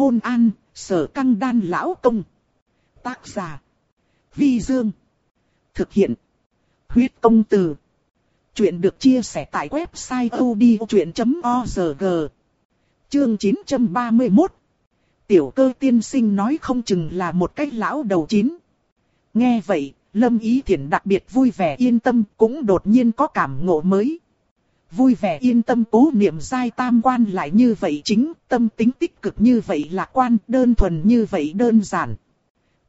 Hôn an, sở căng đan lão công. Tác giả. Vi Dương. Thực hiện. Huyết công từ. Chuyện được chia sẻ tại website odchuyện.org. Chương 931. Tiểu cơ tiên sinh nói không chừng là một cái lão đầu chín. Nghe vậy, Lâm Ý Thiển đặc biệt vui vẻ yên tâm cũng đột nhiên có cảm ngộ mới. Vui vẻ yên tâm cố niệm giai tam quan lại như vậy chính, tâm tính tích cực như vậy lạc quan, đơn thuần như vậy đơn giản.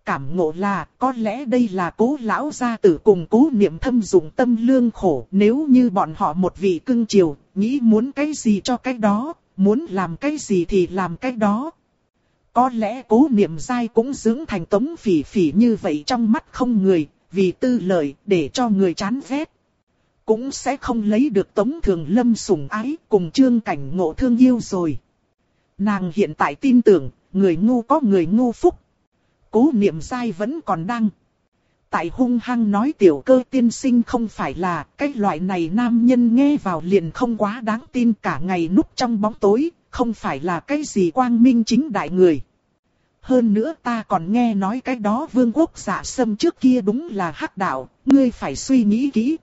Cảm ngộ là, có lẽ đây là cố lão gia tử cùng cố niệm thâm dụng tâm lương khổ, nếu như bọn họ một vị cưng chiều, nghĩ muốn cái gì cho cái đó, muốn làm cái gì thì làm cái đó. Có lẽ cố niệm giai cũng dưỡng thành tống phỉ phỉ như vậy trong mắt không người, vì tư lợi để cho người chán ghét. Cũng sẽ không lấy được tống thường lâm sủng ái cùng trương cảnh ngộ thương yêu rồi. Nàng hiện tại tin tưởng, người ngu có người ngu phúc. Cố niệm sai vẫn còn đang. Tại hung hăng nói tiểu cơ tiên sinh không phải là cái loại này nam nhân nghe vào liền không quá đáng tin cả ngày núp trong bóng tối, không phải là cái gì quang minh chính đại người. Hơn nữa ta còn nghe nói cái đó vương quốc giả sâm trước kia đúng là hắc đạo, ngươi phải suy nghĩ kỹ.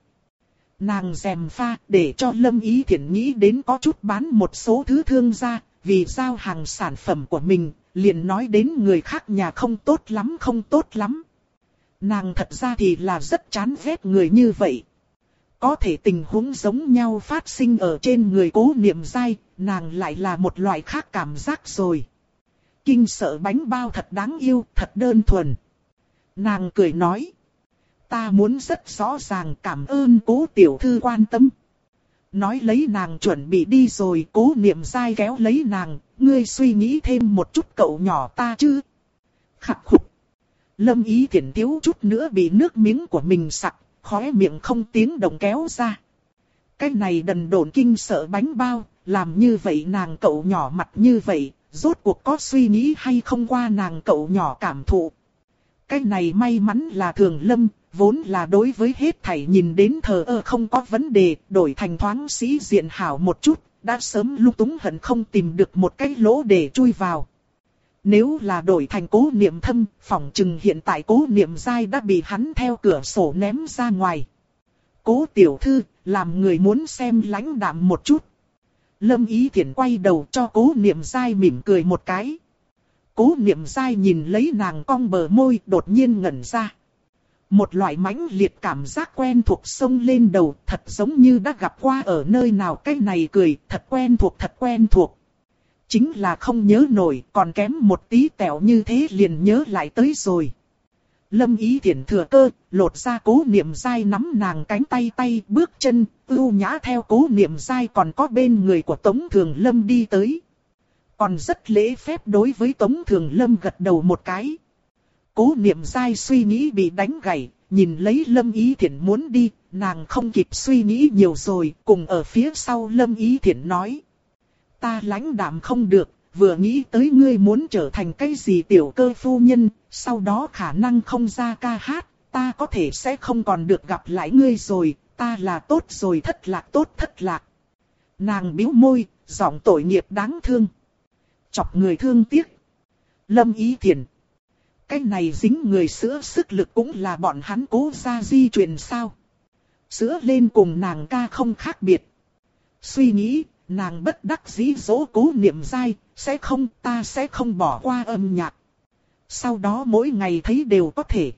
Nàng dèm pha để cho Lâm Ý Thiển nghĩ đến có chút bán một số thứ thương gia, vì giao hàng sản phẩm của mình, liền nói đến người khác nhà không tốt lắm không tốt lắm. Nàng thật ra thì là rất chán ghét người như vậy. Có thể tình huống giống nhau phát sinh ở trên người cố niệm dai, nàng lại là một loại khác cảm giác rồi. Kinh sợ bánh bao thật đáng yêu, thật đơn thuần. Nàng cười nói. Ta muốn rất rõ ràng cảm ơn cố tiểu thư quan tâm. Nói lấy nàng chuẩn bị đi rồi cố niệm dai kéo lấy nàng, ngươi suy nghĩ thêm một chút cậu nhỏ ta chứ. Khắc khục. Lâm ý thiển thiếu chút nữa bị nước miếng của mình sặc, khóe miệng không tiếng động kéo ra. Cái này đần đồn kinh sợ bánh bao, làm như vậy nàng cậu nhỏ mặt như vậy, rốt cuộc có suy nghĩ hay không qua nàng cậu nhỏ cảm thụ. Cái này may mắn là thường lâm, vốn là đối với hết thảy nhìn đến thờ ơ không có vấn đề, đổi thành thoáng sĩ diện hảo một chút, đã sớm lúc túng hận không tìm được một cái lỗ để chui vào. Nếu là đổi thành cố niệm thâm, phỏng chừng hiện tại cố niệm dai đã bị hắn theo cửa sổ ném ra ngoài. Cố tiểu thư, làm người muốn xem lãnh đạm một chút. Lâm ý thiện quay đầu cho cố niệm dai mỉm cười một cái. Cố niệm dai nhìn lấy nàng cong bờ môi đột nhiên ngẩn ra. Một loại mãnh liệt cảm giác quen thuộc sông lên đầu thật giống như đã gặp qua ở nơi nào cái này cười thật quen thuộc thật quen thuộc. Chính là không nhớ nổi còn kém một tí tẹo như thế liền nhớ lại tới rồi. Lâm ý thiện thừa cơ, lột ra cố niệm dai nắm nàng cánh tay tay bước chân, ưu nhã theo cố niệm dai còn có bên người của Tống Thường Lâm đi tới. Còn rất lễ phép đối với Tống Thường Lâm gật đầu một cái. Cố niệm dai suy nghĩ bị đánh gãy, nhìn lấy Lâm Ý Thiển muốn đi, nàng không kịp suy nghĩ nhiều rồi, cùng ở phía sau Lâm Ý Thiển nói. Ta lãnh đạm không được, vừa nghĩ tới ngươi muốn trở thành cái gì tiểu cơ phu nhân, sau đó khả năng không ra ca hát, ta có thể sẽ không còn được gặp lại ngươi rồi, ta là tốt rồi thất lạc tốt thất lạc. Nàng biếu môi, giọng tội nghiệp đáng thương. Chọc người thương tiếc. Lâm ý thiền. Cái này dính người sữa sức lực cũng là bọn hắn cố ra di truyền sao. Sữa lên cùng nàng ca không khác biệt. Suy nghĩ, nàng bất đắc dĩ dỗ cố niệm dai, sẽ không ta sẽ không bỏ qua âm nhạc. Sau đó mỗi ngày thấy đều có thể.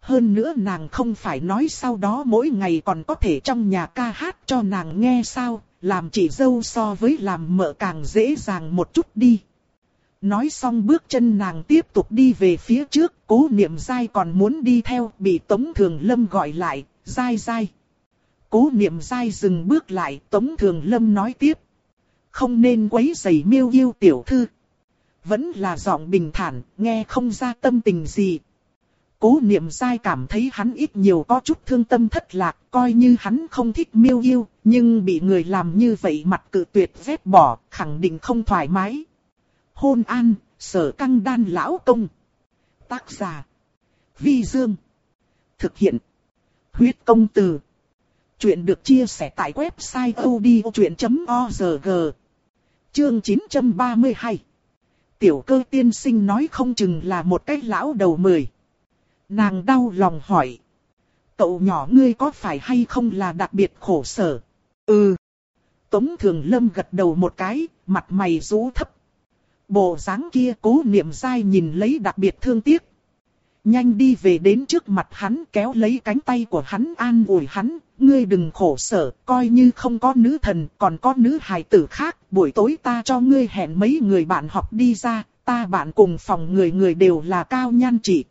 Hơn nữa nàng không phải nói sau đó mỗi ngày còn có thể trong nhà ca hát cho nàng nghe sao, làm chị dâu so với làm mợ càng dễ dàng một chút đi. Nói xong bước chân nàng tiếp tục đi về phía trước, cố niệm dai còn muốn đi theo, bị Tống Thường Lâm gọi lại, dai dai. Cố niệm dai dừng bước lại, Tống Thường Lâm nói tiếp. Không nên quấy rầy miêu yêu tiểu thư. Vẫn là giọng bình thản, nghe không ra tâm tình gì. Cố niệm dai cảm thấy hắn ít nhiều có chút thương tâm thất lạc, coi như hắn không thích miêu yêu, nhưng bị người làm như vậy mặt cự tuyệt vết bỏ, khẳng định không thoải mái. Hôn an, sở căng đan lão công. Tác giả. Vi Dương. Thực hiện. Huyết công từ. Chuyện được chia sẻ tại website odchuyện.org. Chương 932. tiểu cơ tiên sinh nói không chừng là một cái lão đầu mười. Nàng đau lòng hỏi. Cậu nhỏ ngươi có phải hay không là đặc biệt khổ sở? Ừ. Tống Thường Lâm gật đầu một cái, mặt mày rú thấp. Bộ dáng kia cố niệm dai nhìn lấy đặc biệt thương tiếc. Nhanh đi về đến trước mặt hắn kéo lấy cánh tay của hắn an ủi hắn, ngươi đừng khổ sở, coi như không có nữ thần, còn có nữ hài tử khác, buổi tối ta cho ngươi hẹn mấy người bạn học đi ra, ta bạn cùng phòng người người đều là cao nhan trị.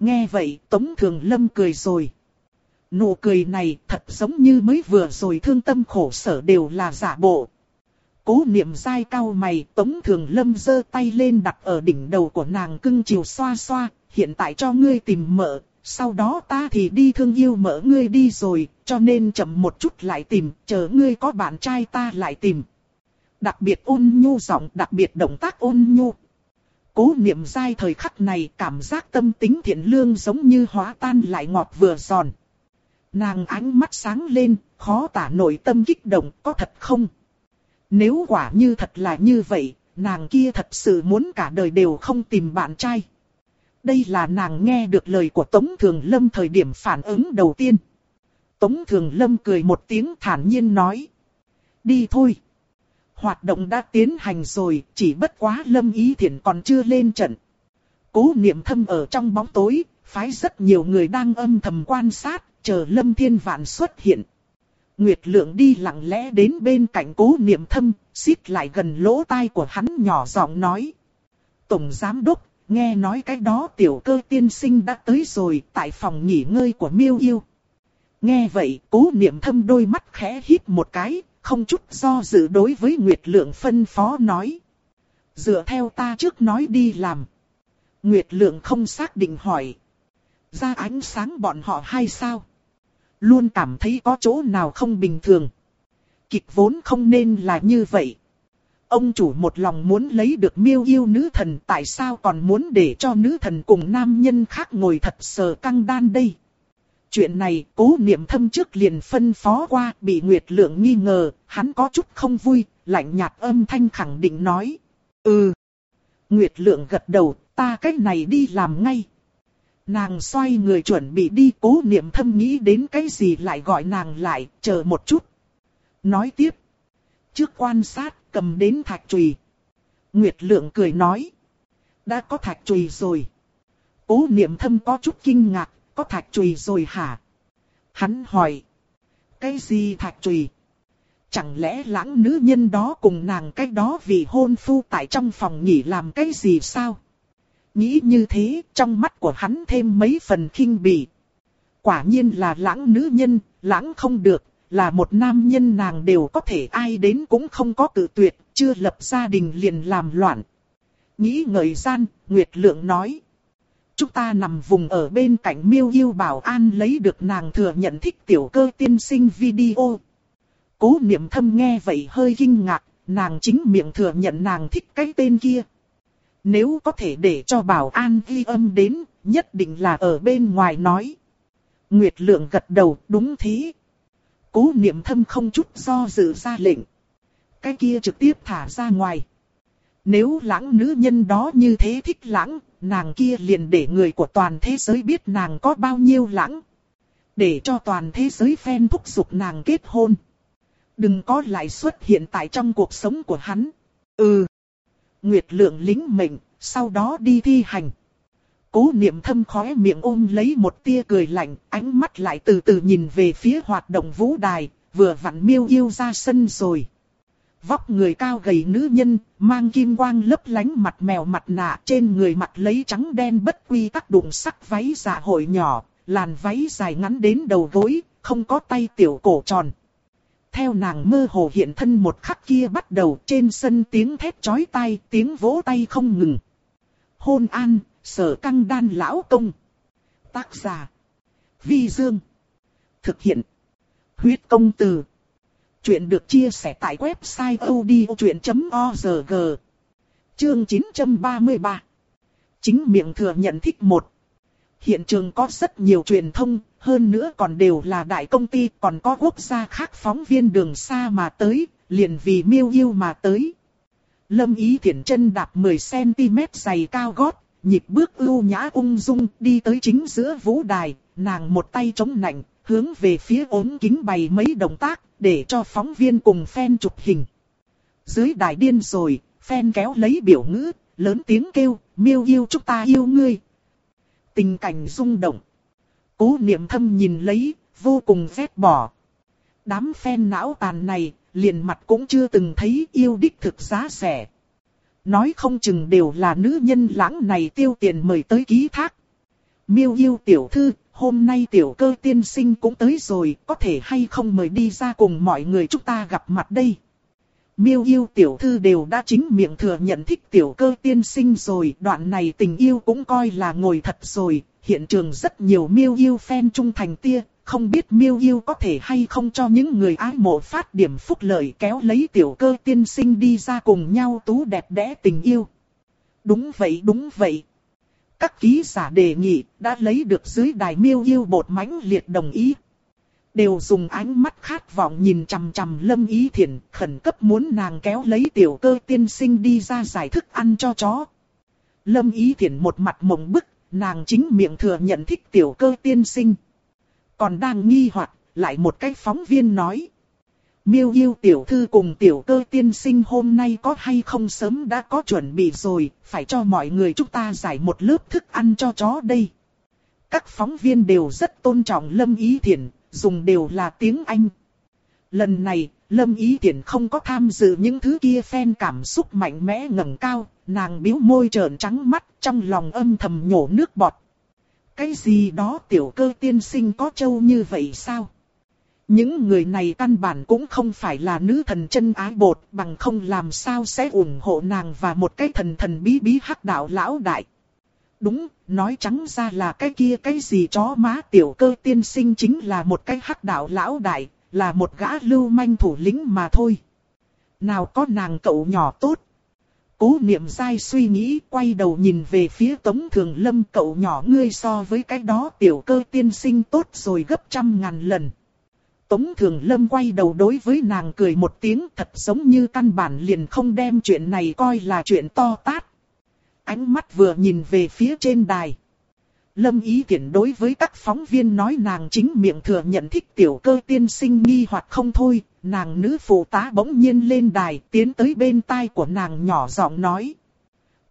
Nghe vậy, Tống Thường Lâm cười rồi. Nụ cười này thật giống như mới vừa rồi thương tâm khổ sở đều là giả bộ. Cố niệm dai cao mày, Tống Thường Lâm giơ tay lên đặt ở đỉnh đầu của nàng cưng chiều xoa xoa, hiện tại cho ngươi tìm mợ, sau đó ta thì đi thương yêu mợ ngươi đi rồi, cho nên chậm một chút lại tìm, chờ ngươi có bạn trai ta lại tìm. Đặc biệt ôn nhu giọng, đặc biệt động tác ôn nhu. Cố niệm dai thời khắc này cảm giác tâm tính thiện lương giống như hóa tan lại ngọt vừa giòn. Nàng ánh mắt sáng lên, khó tả nội tâm kích động, có thật không? Nếu quả như thật là như vậy, nàng kia thật sự muốn cả đời đều không tìm bạn trai. Đây là nàng nghe được lời của Tống Thường Lâm thời điểm phản ứng đầu tiên. Tống Thường Lâm cười một tiếng thản nhiên nói. Đi thôi. Hoạt động đã tiến hành rồi, chỉ bất quá Lâm Ý Thiển còn chưa lên trận. Cố niệm thâm ở trong bóng tối, phái rất nhiều người đang âm thầm quan sát, chờ Lâm Thiên Vạn xuất hiện. Nguyệt Lượng đi lặng lẽ đến bên cạnh cố niệm thâm, xít lại gần lỗ tai của hắn nhỏ giọng nói. Tổng Giám Đốc, nghe nói cái đó tiểu cơ tiên sinh đã tới rồi tại phòng nghỉ ngơi của miêu yêu. Nghe vậy, cố niệm thâm đôi mắt khẽ hít một cái, không chút do dự đối với Nguyệt Lượng phân phó nói. Dựa theo ta trước nói đi làm. Nguyệt Lượng không xác định hỏi. Ra ánh sáng bọn họ hay sao? Luôn cảm thấy có chỗ nào không bình thường. Kịch vốn không nên là như vậy. Ông chủ một lòng muốn lấy được miêu yêu nữ thần tại sao còn muốn để cho nữ thần cùng nam nhân khác ngồi thật sờ căng đan đây. Chuyện này cố niệm thâm trước liền phân phó qua bị Nguyệt Lượng nghi ngờ, hắn có chút không vui, lạnh nhạt âm thanh khẳng định nói. Ừ. Nguyệt Lượng gật đầu, ta cách này đi làm ngay. Nàng xoay người chuẩn bị đi cố niệm thâm nghĩ đến cái gì lại gọi nàng lại, chờ một chút. Nói tiếp. Trước quan sát, cầm đến thạch trùy. Nguyệt lượng cười nói. Đã có thạch trùy rồi. Cố niệm thâm có chút kinh ngạc, có thạch trùy rồi hả? Hắn hỏi. Cái gì thạch trùy? Chẳng lẽ lãng nữ nhân đó cùng nàng cái đó vì hôn phu tại trong phòng nghỉ làm cái gì sao? Nghĩ như thế, trong mắt của hắn thêm mấy phần khinh bỉ. Quả nhiên là lãng nữ nhân, lãng không được, là một nam nhân nàng đều có thể ai đến cũng không có tự tuyệt, chưa lập gia đình liền làm loạn. Nghĩ ngợi gian, Nguyệt Lượng nói. Chúng ta nằm vùng ở bên cạnh miêu yêu bảo an lấy được nàng thừa nhận thích tiểu cơ tiên sinh video. Cố niệm thâm nghe vậy hơi kinh ngạc, nàng chính miệng thừa nhận nàng thích cái tên kia. Nếu có thể để cho bảo an ghi âm đến, nhất định là ở bên ngoài nói. Nguyệt lượng gật đầu, đúng thế. Cố niệm thâm không chút do dự ra lệnh. Cái kia trực tiếp thả ra ngoài. Nếu lãng nữ nhân đó như thế thích lãng, nàng kia liền để người của toàn thế giới biết nàng có bao nhiêu lãng. Để cho toàn thế giới phen thúc giục nàng kết hôn. Đừng có lại xuất hiện tại trong cuộc sống của hắn. Ừ. Nguyệt lượng lính mệnh, sau đó đi thi hành. Cố niệm thâm khóe miệng ôm lấy một tia cười lạnh, ánh mắt lại từ từ nhìn về phía hoạt động vũ đài, vừa vặn miêu yêu ra sân rồi. Vóc người cao gầy nữ nhân, mang kim quang lấp lánh mặt mèo mặt nạ trên người mặt lấy trắng đen bất quy tắc đụng sắc váy dạ hội nhỏ, làn váy dài ngắn đến đầu gối, không có tay tiểu cổ tròn. Theo nàng mơ hồ hiện thân một khắc kia bắt đầu trên sân tiếng thét chói tai, tiếng vỗ tay không ngừng. Hôn an, sở căng đan lão công. Tác giả. Vi Dương. Thực hiện. Huyết công từ. Chuyện được chia sẻ tại website odchuyện.org. Chương 933. Chính miệng thừa nhận thích một. Hiện trường có rất nhiều truyền thông, hơn nữa còn đều là đại công ty, còn có quốc gia khác phóng viên đường xa mà tới, liền vì miêu yêu mà tới. Lâm ý thiện chân đạp 10cm dày cao gót, nhịp bước ưu nhã ung dung đi tới chính giữa vũ đài, nàng một tay chống nạnh, hướng về phía ốm kính bày mấy động tác, để cho phóng viên cùng fan chụp hình. Dưới đài điên rồi, fan kéo lấy biểu ngữ, lớn tiếng kêu, miêu yêu chúng ta yêu ngươi. Tình cảnh rung động. Cố niệm thâm nhìn lấy, vô cùng ghét bỏ. Đám phen não tàn này, liền mặt cũng chưa từng thấy yêu đích thực giá rẻ. Nói không chừng đều là nữ nhân lãng này tiêu tiền mời tới ký thác. Miêu yêu tiểu thư, hôm nay tiểu cơ tiên sinh cũng tới rồi, có thể hay không mời đi ra cùng mọi người chúng ta gặp mặt đây. Miêu yêu tiểu thư đều đã chính miệng thừa nhận thích tiểu cơ tiên sinh rồi, đoạn này tình yêu cũng coi là ngồi thật rồi, hiện trường rất nhiều miêu yêu fan trung thành tia, không biết miêu yêu có thể hay không cho những người ái mộ phát điểm phúc lợi kéo lấy tiểu cơ tiên sinh đi ra cùng nhau tú đẹp đẽ tình yêu. Đúng vậy đúng vậy. Các ký giả đề nghị đã lấy được dưới đài miêu yêu bột mãnh liệt đồng ý. Đều dùng ánh mắt khát vọng nhìn chằm chằm lâm ý Thiển khẩn cấp muốn nàng kéo lấy tiểu cơ tiên sinh đi ra giải thức ăn cho chó. Lâm ý Thiển một mặt mộng bức, nàng chính miệng thừa nhận thích tiểu cơ tiên sinh. Còn đang nghi hoặc lại một cái phóng viên nói. Miêu yêu tiểu thư cùng tiểu cơ tiên sinh hôm nay có hay không sớm đã có chuẩn bị rồi, phải cho mọi người chúng ta giải một lớp thức ăn cho chó đây. Các phóng viên đều rất tôn trọng Lâm Ý Thiển, dùng đều là tiếng Anh. Lần này, Lâm Ý Tiễn không có tham dự những thứ kia phen cảm xúc mạnh mẽ ngẩng cao, nàng biếu môi trợn trắng mắt trong lòng âm thầm nhổ nước bọt. Cái gì đó tiểu cơ tiên sinh có châu như vậy sao? Những người này căn bản cũng không phải là nữ thần chân ái bột bằng không làm sao sẽ ủng hộ nàng và một cái thần thần bí bí hắc đạo lão đại. Đúng, nói trắng ra là cái kia cái gì chó má tiểu cơ tiên sinh chính là một cái hắc đạo lão đại, là một gã lưu manh thủ lĩnh mà thôi. Nào có nàng cậu nhỏ tốt. Cố niệm dai suy nghĩ quay đầu nhìn về phía tống thường lâm cậu nhỏ ngươi so với cái đó tiểu cơ tiên sinh tốt rồi gấp trăm ngàn lần. Tống Thường Lâm quay đầu đối với nàng cười một tiếng thật giống như căn bản liền không đem chuyện này coi là chuyện to tát. Ánh mắt vừa nhìn về phía trên đài. Lâm ý Thiển đối với các phóng viên nói nàng chính miệng thừa nhận thích tiểu cơ tiên sinh nghi hoặc không thôi, nàng nữ phụ tá bỗng nhiên lên đài tiến tới bên tai của nàng nhỏ giọng nói.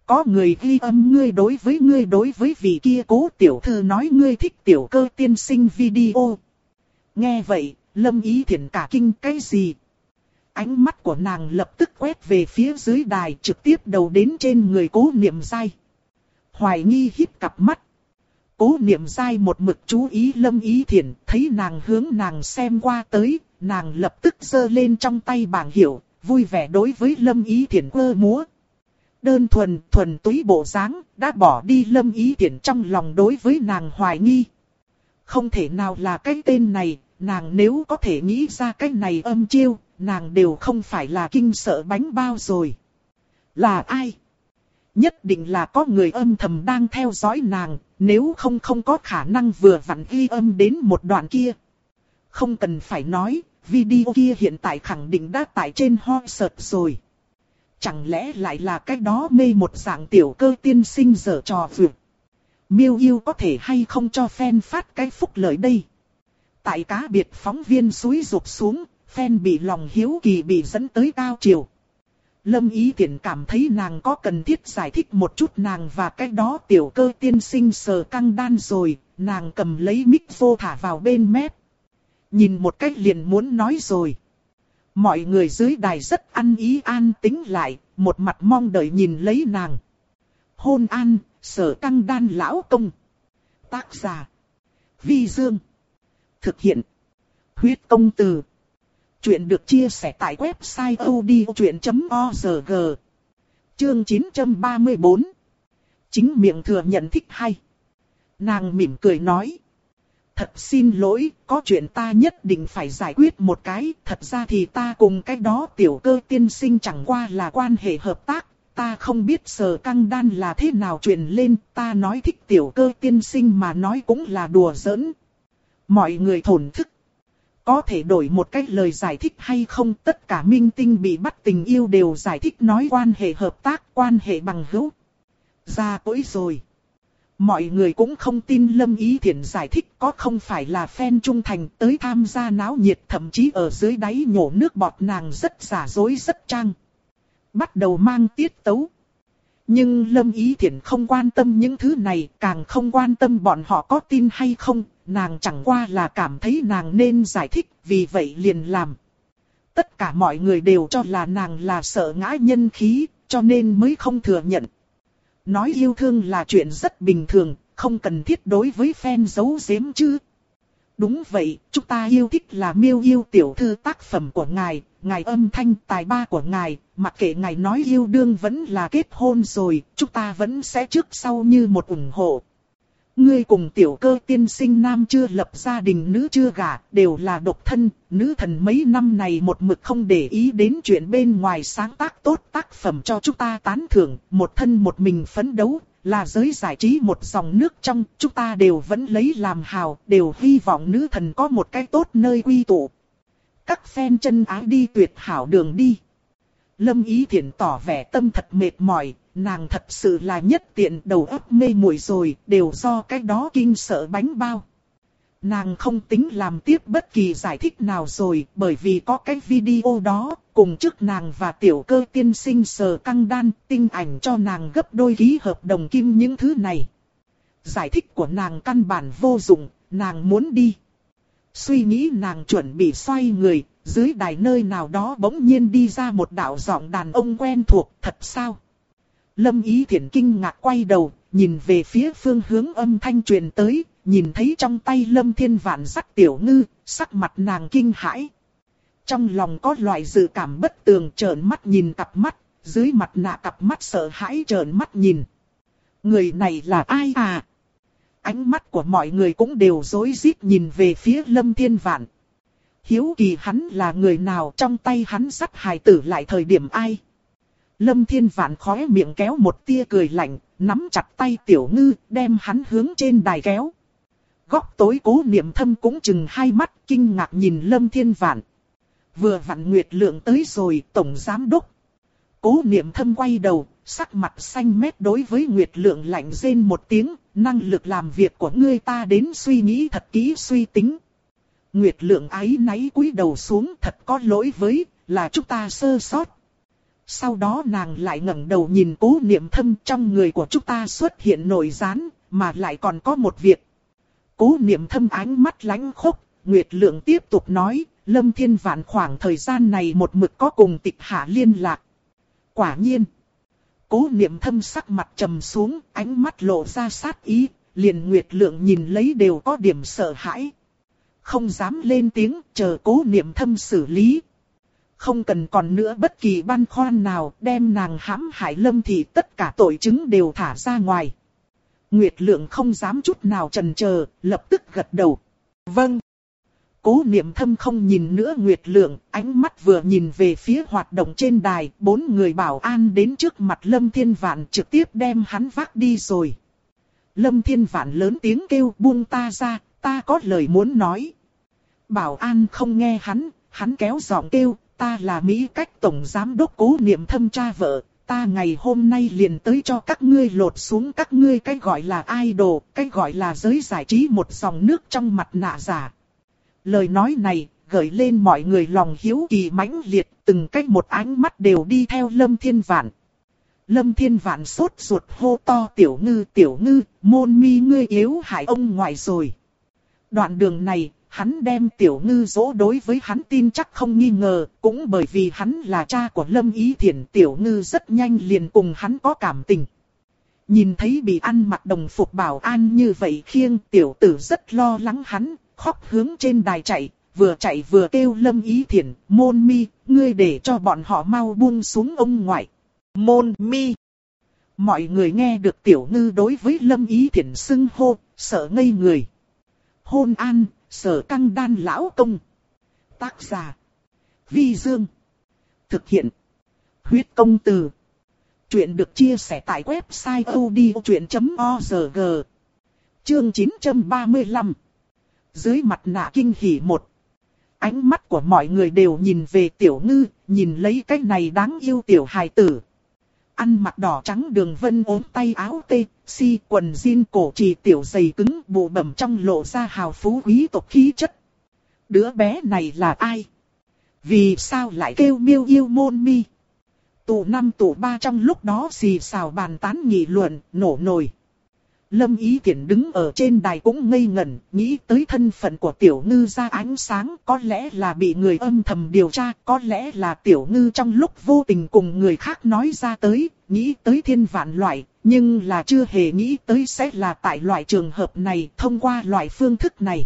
Có người ghi âm ngươi đối với ngươi đối với vị kia cố tiểu thư nói ngươi thích tiểu cơ tiên sinh video. Nghe vậy, Lâm ý thiện cả kinh cái gì? Ánh mắt của nàng lập tức quét về phía dưới đài trực tiếp đầu đến trên người cố niệm dai. Hoài nghi hít cặp mắt. Cố niệm dai một mực chú ý lâm ý thiện, thấy nàng hướng nàng xem qua tới, nàng lập tức giơ lên trong tay bảng hiệu, vui vẻ đối với lâm ý thiện quơ múa. Đơn thuần, thuần túy bộ dáng đã bỏ đi lâm ý thiện trong lòng đối với nàng hoài nghi. Không thể nào là cái tên này, nàng nếu có thể nghĩ ra cái này âm chiêu, nàng đều không phải là kinh sợ bánh bao rồi. Là ai? Nhất định là có người âm thầm đang theo dõi nàng, nếu không không có khả năng vừa vặn ghi âm đến một đoạn kia. Không cần phải nói, video kia hiện tại khẳng định đã tải trên ho sợt rồi. Chẳng lẽ lại là cái đó mê một dạng tiểu cơ tiên sinh dở trò vượt. Miêu yêu có thể hay không cho fan phát cái phúc lợi đây. Tại cá biệt phóng viên suối rụt xuống, Phen bị lòng hiếu kỳ bị dẫn tới cao chiều. Lâm ý tiện cảm thấy nàng có cần thiết giải thích một chút nàng và cái đó tiểu cơ tiên sinh sờ căng đan rồi, nàng cầm lấy mic vô thả vào bên mép. Nhìn một cách liền muốn nói rồi. Mọi người dưới đài rất ăn ý an tính lại, một mặt mong đợi nhìn lấy nàng. Hôn an, sở căng đan lão công. Tác giả. Vi Dương. Thực hiện. Huyết công từ. Chuyện được chia sẻ tại website odchuyện.org. Chương 934. Chính miệng thừa nhận thích hay. Nàng mỉm cười nói. Thật xin lỗi, có chuyện ta nhất định phải giải quyết một cái. Thật ra thì ta cùng cái đó tiểu cơ tiên sinh chẳng qua là quan hệ hợp tác. Ta không biết sờ căng đan là thế nào truyền lên. Ta nói thích tiểu cơ tiên sinh mà nói cũng là đùa giỡn. Mọi người thổn thức có thể đổi một cách lời giải thích hay không? Tất cả minh tinh bị bắt tình yêu đều giải thích nói quan hệ hợp tác, quan hệ bằng hữu. Ra tối rồi. Mọi người cũng không tin Lâm Ý Thiển giải thích có không phải là fan trung thành tới tham gia náo nhiệt thậm chí ở dưới đáy nhổ nước bọt nàng rất giả dối rất trang. Bắt đầu mang tiết tấu. Nhưng Lâm Ý Thiển không quan tâm những thứ này, càng không quan tâm bọn họ có tin hay không, nàng chẳng qua là cảm thấy nàng nên giải thích, vì vậy liền làm. Tất cả mọi người đều cho là nàng là sợ ngã nhân khí, cho nên mới không thừa nhận. Nói yêu thương là chuyện rất bình thường, không cần thiết đối với fan giấu giếm chứ. Đúng vậy, chúng ta yêu thích là miêu yêu tiểu thư tác phẩm của ngài, ngài âm thanh tài ba của ngài, mặc kệ ngài nói yêu đương vẫn là kết hôn rồi, chúng ta vẫn sẽ trước sau như một ủng hộ. Ngươi cùng tiểu cơ tiên sinh nam chưa lập gia đình nữ chưa gả, đều là độc thân, nữ thần mấy năm này một mực không để ý đến chuyện bên ngoài sáng tác tốt tác phẩm cho chúng ta tán thưởng, một thân một mình phấn đấu, là giới giải trí một dòng nước trong, chúng ta đều vẫn lấy làm hào, đều hy vọng nữ thần có một cái tốt nơi quy tụ. Các fan chân ái đi tuyệt hảo đường đi. Lâm Ý Thiển tỏ vẻ tâm thật mệt mỏi, nàng thật sự là nhất tiện đầu óc mê muội rồi, đều do cái đó kinh sợ bánh bao. Nàng không tính làm tiếp bất kỳ giải thích nào rồi, bởi vì có cái video đó, cùng trước nàng và tiểu cơ tiên sinh sờ căng đan, tinh ảnh cho nàng gấp đôi ký hợp đồng kim những thứ này. Giải thích của nàng căn bản vô dụng, nàng muốn đi. Suy nghĩ nàng chuẩn bị xoay người, dưới đài nơi nào đó bỗng nhiên đi ra một đạo giọng đàn ông quen thuộc, thật sao? Lâm Ý Thiển kinh ngạc quay đầu, nhìn về phía phương hướng âm thanh truyền tới, nhìn thấy trong tay Lâm Thiên Vạn sắc tiểu ngư, sắc mặt nàng kinh hãi. Trong lòng có loại dự cảm bất tường trợn mắt nhìn cặp mắt, dưới mặt nạ cặp mắt sợ hãi trợn mắt nhìn. Người này là ai à? Ánh mắt của mọi người cũng đều rối rít nhìn về phía Lâm Thiên Vạn. Hiếu kỳ hắn là người nào trong tay hắn sắt hài tử lại thời điểm ai? Lâm Thiên Vạn khóe miệng kéo một tia cười lạnh, nắm chặt tay tiểu ngư, đem hắn hướng trên đài kéo. Góc tối cố niệm thâm cũng chừng hai mắt kinh ngạc nhìn Lâm Thiên Vạn. Vừa vặn Nguyệt Lượng tới rồi, Tổng Giám Đốc. Cố niệm thâm quay đầu, sắc mặt xanh mét đối với Nguyệt Lượng lạnh rên một tiếng, năng lực làm việc của ngươi ta đến suy nghĩ thật kỹ suy tính. Nguyệt Lượng ái náy cúi đầu xuống thật có lỗi với, là chúng ta sơ sót. Sau đó nàng lại ngẩng đầu nhìn cố niệm thâm trong người của chúng ta xuất hiện nổi rán, mà lại còn có một việc. Cố niệm thâm ánh mắt lánh khốc, Nguyệt Lượng tiếp tục nói, Lâm Thiên Vạn khoảng thời gian này một mực có cùng tịch hạ liên lạc. Quả nhiên, cố niệm thâm sắc mặt trầm xuống, ánh mắt lộ ra sát ý, liền Nguyệt Lượng nhìn lấy đều có điểm sợ hãi. Không dám lên tiếng, chờ cố niệm thâm xử lý, không cần còn nữa bất kỳ băn khoăn nào đem nàng hãm hại lâm thì tất cả tội chứng đều thả ra ngoài. Nguyệt lượng không dám chút nào trần chờ lập tức gật đầu. Vâng. Cố niệm thâm không nhìn nữa Nguyệt lượng, ánh mắt vừa nhìn về phía hoạt động trên đài, bốn người bảo an đến trước mặt Lâm Thiên Vạn trực tiếp đem hắn vác đi rồi. Lâm Thiên Vạn lớn tiếng kêu buông ta ra, ta có lời muốn nói. Bảo an không nghe hắn, hắn kéo giọng kêu, ta là Mỹ cách tổng giám đốc cố niệm thâm cha vợ, ta ngày hôm nay liền tới cho các ngươi lột xuống các ngươi cái gọi là idol, cái gọi là giới giải trí một dòng nước trong mặt nạ giả. Lời nói này, gợi lên mọi người lòng hiếu kỳ mãnh liệt, từng cách một ánh mắt đều đi theo Lâm Thiên Vạn. Lâm Thiên Vạn sốt ruột hô to tiểu ngư tiểu ngư, môn mi ngươi yếu hại ông ngoại rồi. Đoạn đường này, hắn đem tiểu ngư dỗ đối với hắn tin chắc không nghi ngờ, cũng bởi vì hắn là cha của Lâm Ý Thiển tiểu ngư rất nhanh liền cùng hắn có cảm tình. Nhìn thấy bị ăn mặc đồng phục bảo an như vậy khiêng tiểu tử rất lo lắng hắn, khóc hướng trên đài chạy, vừa chạy vừa kêu Lâm Ý Thiển, môn mi, ngươi để cho bọn họ mau buông xuống ông ngoại. Môn mi. Mọi người nghe được tiểu ngư đối với Lâm Ý Thiển xưng hô, sợ ngây người. Hôn an, Sở căng đan lão công. Tác giả. Vi Dương. Thực hiện. Huyết công từ. Chuyện được chia sẻ tại website odchuyện.org. Chương 935. Dưới mặt nạ kinh hỉ một. ánh mắt của mọi người đều nhìn về tiểu ngư, nhìn lấy cái này đáng yêu tiểu hài tử. Ăn mặc đỏ trắng đường vân ốm tay áo tê, si quần jean cổ trì tiểu dày cứng bộ bẩm trong lộ ra hào phú quý tộc khí chất. Đứa bé này là ai? Vì sao lại kêu miêu yêu môn mi? Tụ năm tụ ba trong lúc đó xì xào bàn tán nghị luận, nổ nồi. Lâm Ý Thiển đứng ở trên đài cũng ngây ngẩn, nghĩ tới thân phận của tiểu ngư ra ánh sáng, có lẽ là bị người âm thầm điều tra, có lẽ là tiểu ngư trong lúc vô tình cùng người khác nói ra tới, nghĩ tới thiên vạn loại, nhưng là chưa hề nghĩ tới sẽ là tại loại trường hợp này, thông qua loại phương thức này.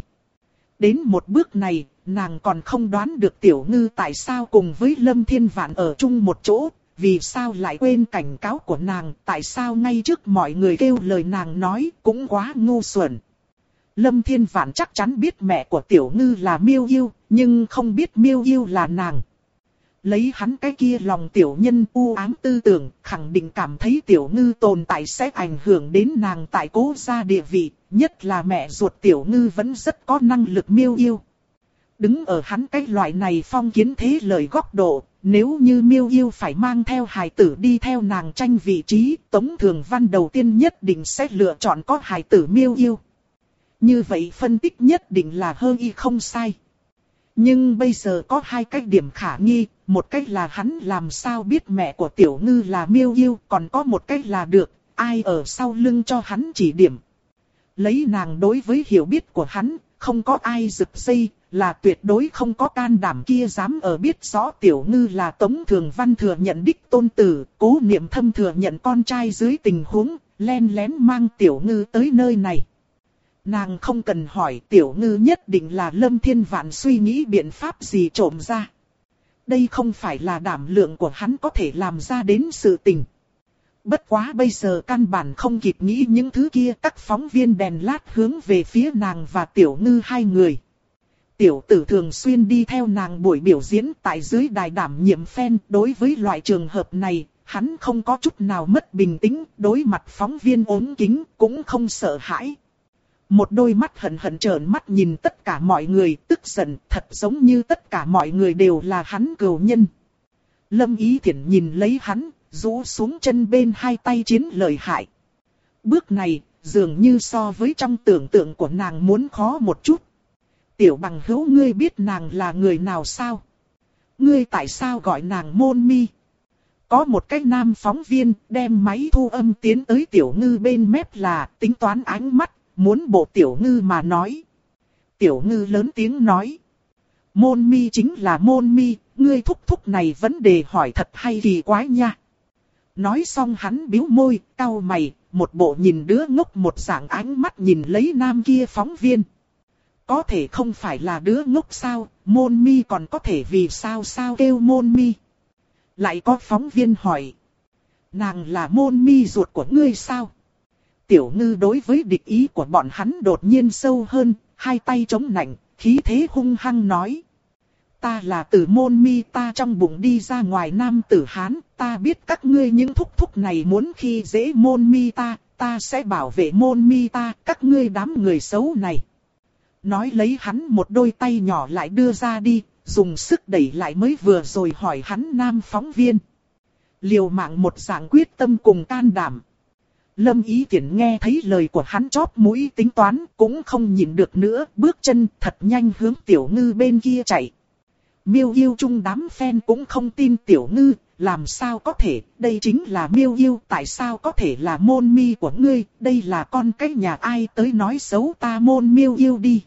Đến một bước này, nàng còn không đoán được tiểu ngư tại sao cùng với Lâm Thiên Vạn ở chung một chỗ, vì sao lại quên cảnh cáo của nàng, tại sao ngay trước mọi người kêu lời nàng nói, cũng quá ngu xuẩn. Lâm Thiên Vạn chắc chắn biết mẹ của Tiểu Ngư là Miêu Yêu, nhưng không biết Miêu Yêu là nàng. Lấy hắn cái kia lòng tiểu nhân u ám tư tưởng, khẳng định cảm thấy Tiểu Ngư tồn tại sẽ ảnh hưởng đến nàng tại cố gia địa vị, nhất là mẹ ruột Tiểu Ngư vẫn rất có năng lực Miêu Yêu. Đứng ở hắn cái loại này phong kiến thế lời góc độ, nếu như miêu yêu phải mang theo hài tử đi theo nàng tranh vị trí, Tống Thường Văn đầu tiên nhất định sẽ lựa chọn có hài tử miêu yêu. Như vậy phân tích nhất định là hơn y không sai. Nhưng bây giờ có hai cách điểm khả nghi, một cách là hắn làm sao biết mẹ của tiểu ngư là miêu yêu, còn có một cách là được, ai ở sau lưng cho hắn chỉ điểm. Lấy nàng đối với hiểu biết của hắn, không có ai rực dây, là tuyệt đối không có can đảm kia dám ở biết rõ tiểu ngư là Tống Thường Văn thừa nhận đích tôn tử, cố niệm thâm thừa nhận con trai dưới tình huống, len lén mang tiểu ngư tới nơi này. Nàng không cần hỏi tiểu ngư nhất định là lâm thiên vạn suy nghĩ biện pháp gì trộm ra. Đây không phải là đảm lượng của hắn có thể làm ra đến sự tình. Bất quá bây giờ căn bản không kịp nghĩ những thứ kia các phóng viên đèn lát hướng về phía nàng và tiểu ngư hai người. Tiểu tử thường xuyên đi theo nàng buổi biểu diễn tại dưới đài đảm nhiệm fan. Đối với loại trường hợp này, hắn không có chút nào mất bình tĩnh, đối mặt phóng viên ốm kính, cũng không sợ hãi. Một đôi mắt hận hận trợn mắt nhìn tất cả mọi người, tức giận, thật giống như tất cả mọi người đều là hắn cừu nhân. Lâm Ý Thiển nhìn lấy hắn, rũ xuống chân bên hai tay chiến lời hại. Bước này, dường như so với trong tưởng tượng của nàng muốn khó một chút. Tiểu bằng hữu ngươi biết nàng là người nào sao? Ngươi tại sao gọi nàng môn mi? Có một cái nam phóng viên đem máy thu âm tiến tới tiểu ngư bên mép là tính toán ánh mắt, muốn bộ tiểu ngư mà nói. Tiểu ngư lớn tiếng nói. Môn mi chính là môn mi, ngươi thúc thúc này vấn đề hỏi thật hay kỳ quái nha. Nói xong hắn biếu môi, cau mày, một bộ nhìn đứa ngốc một dạng ánh mắt nhìn lấy nam kia phóng viên. Có thể không phải là đứa ngốc sao, môn mi còn có thể vì sao sao kêu môn mi. Lại có phóng viên hỏi. Nàng là môn mi ruột của ngươi sao? Tiểu ngư đối với địch ý của bọn hắn đột nhiên sâu hơn, hai tay chống nạnh, khí thế hung hăng nói. Ta là tử môn mi ta trong bụng đi ra ngoài nam tử Hán, ta biết các ngươi những thúc thúc này muốn khi dễ môn mi ta, ta sẽ bảo vệ môn mi ta, các ngươi đám người xấu này. Nói lấy hắn một đôi tay nhỏ lại đưa ra đi, dùng sức đẩy lại mới vừa rồi hỏi hắn nam phóng viên. Liều mạng một dạng quyết tâm cùng can đảm. Lâm ý tiện nghe thấy lời của hắn chóp mũi tính toán cũng không nhịn được nữa, bước chân thật nhanh hướng tiểu ngư bên kia chạy. Miêu yêu chung đám fan cũng không tin tiểu ngư, làm sao có thể, đây chính là miêu yêu, tại sao có thể là môn mi của ngươi, đây là con cái nhà ai tới nói xấu ta môn miêu yêu đi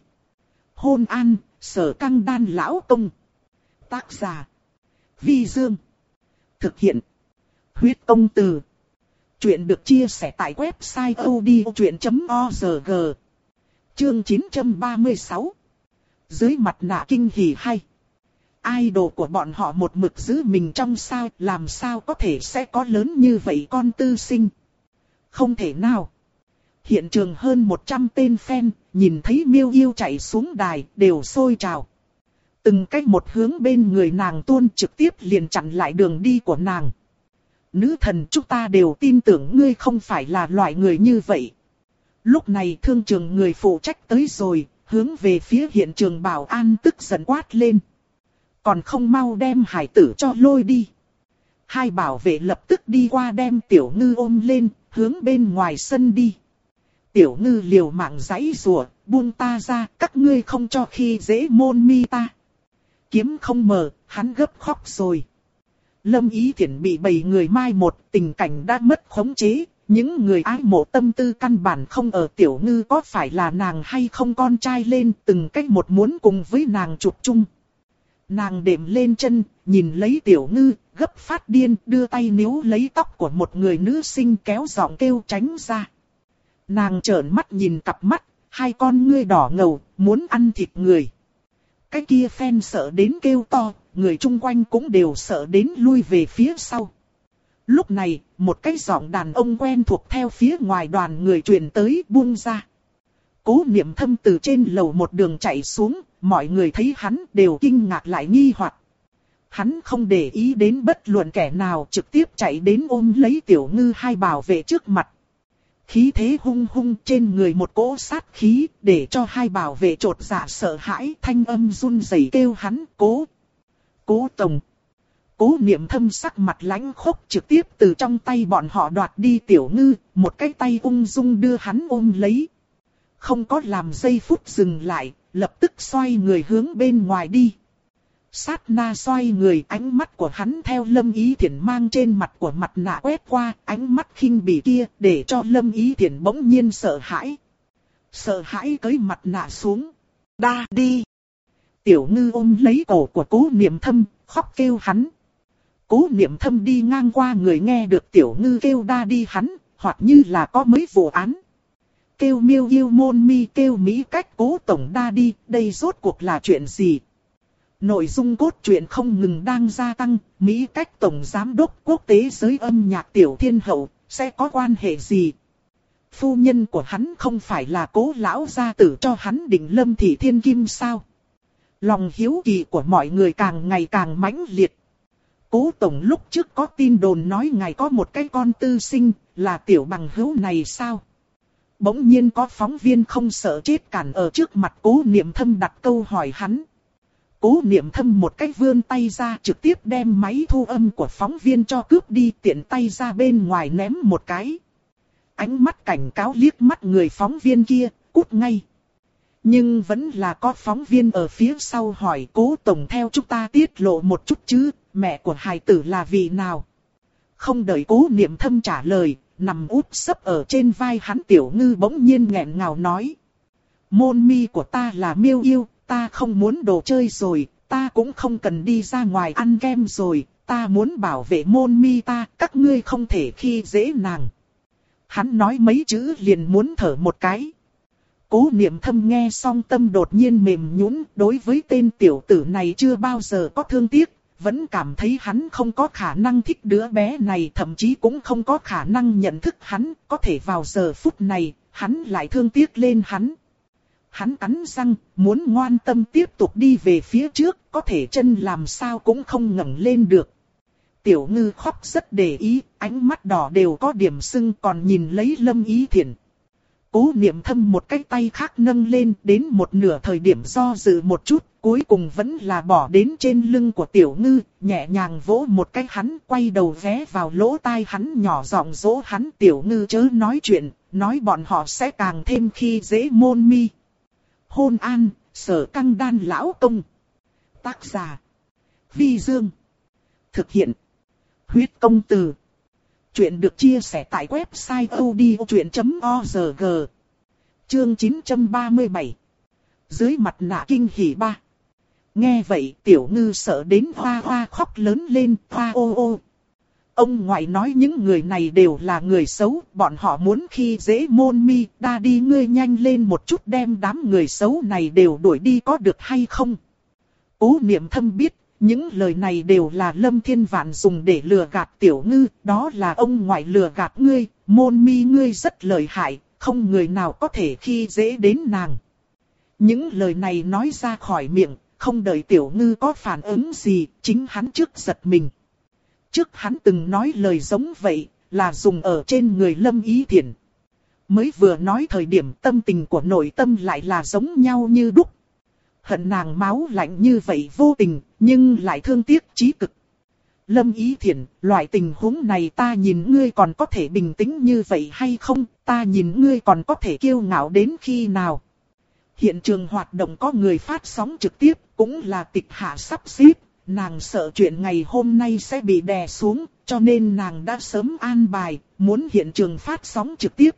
hôn an, sở căng đan lão công. Tác giả. Vi Dương. Thực hiện. Huyết công từ. Chuyện được chia sẻ tại website odchuyện.org. Chương 936. Dưới mặt nạ kinh hỉ hay. Idol của bọn họ một mực giữ mình trong sao, làm sao có thể sẽ có lớn như vậy con tư sinh. Không thể nào. Hiện trường hơn 100 tên fan, nhìn thấy miêu yêu chạy xuống đài, đều sôi trào. Từng cách một hướng bên người nàng tuôn trực tiếp liền chặn lại đường đi của nàng. Nữ thần chúng ta đều tin tưởng ngươi không phải là loại người như vậy. Lúc này thương trường người phụ trách tới rồi, hướng về phía hiện trường bảo an tức giận quát lên. Còn không mau đem hải tử cho lôi đi. Hai bảo vệ lập tức đi qua đem tiểu ngư ôm lên, hướng bên ngoài sân đi. Tiểu ngư liều mạng giãy rùa, buông ta ra, các ngươi không cho khi dễ môn mi ta. Kiếm không mở, hắn gấp khóc rồi. Lâm Ý Thiển bị bầy người mai một, tình cảnh đã mất khống chế, những người ái mộ tâm tư căn bản không ở tiểu ngư có phải là nàng hay không con trai lên từng cách một muốn cùng với nàng chụp chung. Nàng đệm lên chân, nhìn lấy tiểu ngư, gấp phát điên, đưa tay níu lấy tóc của một người nữ sinh kéo giọng kêu tránh ra. Nàng trợn mắt nhìn cặp mắt, hai con ngươi đỏ ngầu, muốn ăn thịt người. Cái kia phen sợ đến kêu to, người chung quanh cũng đều sợ đến lui về phía sau. Lúc này, một cái giọng đàn ông quen thuộc theo phía ngoài đoàn người truyền tới buông ra. Cố niệm thâm từ trên lầu một đường chạy xuống, mọi người thấy hắn đều kinh ngạc lại nghi hoặc. Hắn không để ý đến bất luận kẻ nào trực tiếp chạy đến ôm lấy tiểu ngư hai bảo vệ trước mặt. Khí thế hung hung trên người một cỗ sát khí để cho hai bảo vệ trột dạ sợ hãi thanh âm run rẩy kêu hắn cố. Cố tổng. Cố niệm thâm sắc mặt lãnh khốc trực tiếp từ trong tay bọn họ đoạt đi tiểu ngư, một cái tay ung dung đưa hắn ôm lấy. Không có làm giây phút dừng lại, lập tức xoay người hướng bên ngoài đi. Sát na xoay người ánh mắt của hắn theo lâm ý thiển mang trên mặt của mặt nạ quét qua ánh mắt khinh bỉ kia để cho lâm ý thiển bỗng nhiên sợ hãi. Sợ hãi cởi mặt nạ xuống. Đa đi. Tiểu ngư ôm lấy cổ của cố niệm thâm, khóc kêu hắn. Cố niệm thâm đi ngang qua người nghe được tiểu ngư kêu đa đi hắn, hoặc như là có mấy vụ án. Kêu miêu yêu môn mi kêu Mỹ cách cố tổng đa đi, đây rốt cuộc là chuyện gì? Nội dung cốt truyện không ngừng đang gia tăng, Mỹ cách tổng giám đốc quốc tế giới âm nhạc tiểu thiên hậu, sẽ có quan hệ gì? Phu nhân của hắn không phải là cố lão gia tử cho hắn định lâm thị thiên kim sao? Lòng hiếu kỳ của mọi người càng ngày càng mãnh liệt. Cố tổng lúc trước có tin đồn nói ngài có một cái con tư sinh, là tiểu bằng hữu này sao? Bỗng nhiên có phóng viên không sợ chết cản ở trước mặt cố niệm thâm đặt câu hỏi hắn. Cố niệm thâm một cách vươn tay ra trực tiếp đem máy thu âm của phóng viên cho cướp đi tiện tay ra bên ngoài ném một cái. Ánh mắt cảnh cáo liếc mắt người phóng viên kia, cút ngay. Nhưng vẫn là có phóng viên ở phía sau hỏi cố tổng theo chúng ta tiết lộ một chút chứ, mẹ của hài tử là vị nào? Không đợi cố niệm thâm trả lời, nằm úp sấp ở trên vai hắn tiểu ngư bỗng nhiên nghẹn ngào nói. Môn mi của ta là miêu yêu, ta không muốn đồ chơi rồi, ta cũng không cần đi ra ngoài ăn kem rồi, ta muốn bảo vệ môn mi ta, các ngươi không thể khi dễ nàng. Hắn nói mấy chữ liền muốn thở một cái. Cố niệm thâm nghe xong tâm đột nhiên mềm nhũn đối với tên tiểu tử này chưa bao giờ có thương tiếc, vẫn cảm thấy hắn không có khả năng thích đứa bé này thậm chí cũng không có khả năng nhận thức hắn, có thể vào giờ phút này, hắn lại thương tiếc lên hắn. Hắn cắn răng, muốn ngoan tâm tiếp tục đi về phía trước, có thể chân làm sao cũng không ngẩng lên được. Tiểu ngư khóc rất để ý, ánh mắt đỏ đều có điểm sưng còn nhìn lấy lâm ý thiện. Cố niệm thâm một cái tay khác nâng lên đến một nửa thời điểm do dự một chút, cuối cùng vẫn là bỏ đến trên lưng của tiểu ngư, nhẹ nhàng vỗ một cái hắn quay đầu ghé vào lỗ tai hắn nhỏ giọng dỗ hắn tiểu ngư chớ nói chuyện, nói bọn họ sẽ càng thêm khi dễ môn mi. Hôn an, sở căng đan lão công. Tác giả. Vi Dương. Thực hiện. Huyết công từ. Chuyện được chia sẻ tại website odchuyện.org. Chương 937. Dưới mặt nạ kinh hỉ ba. Nghe vậy tiểu ngư sợ đến hoa hoa khóc lớn lên hoa ô ô. Ông ngoại nói những người này đều là người xấu, bọn họ muốn khi dễ môn mi, đa đi ngươi nhanh lên một chút đem đám người xấu này đều đuổi đi có được hay không. Cố niệm thâm biết, những lời này đều là lâm thiên vạn dùng để lừa gạt tiểu ngư, đó là ông ngoại lừa gạt ngươi, môn mi ngươi rất lợi hại, không người nào có thể khi dễ đến nàng. Những lời này nói ra khỏi miệng, không đợi tiểu ngư có phản ứng gì, chính hắn trước giật mình. Trước hắn từng nói lời giống vậy, là dùng ở trên người lâm ý thiện. Mới vừa nói thời điểm tâm tình của nội tâm lại là giống nhau như đúc. Hận nàng máu lạnh như vậy vô tình, nhưng lại thương tiếc chí cực. Lâm Ý Thiển, loại tình huống này ta nhìn ngươi còn có thể bình tĩnh như vậy hay không, ta nhìn ngươi còn có thể kiêu ngạo đến khi nào. Hiện trường hoạt động có người phát sóng trực tiếp, cũng là tịch hạ sắp xếp, nàng sợ chuyện ngày hôm nay sẽ bị đè xuống, cho nên nàng đã sớm an bài, muốn hiện trường phát sóng trực tiếp.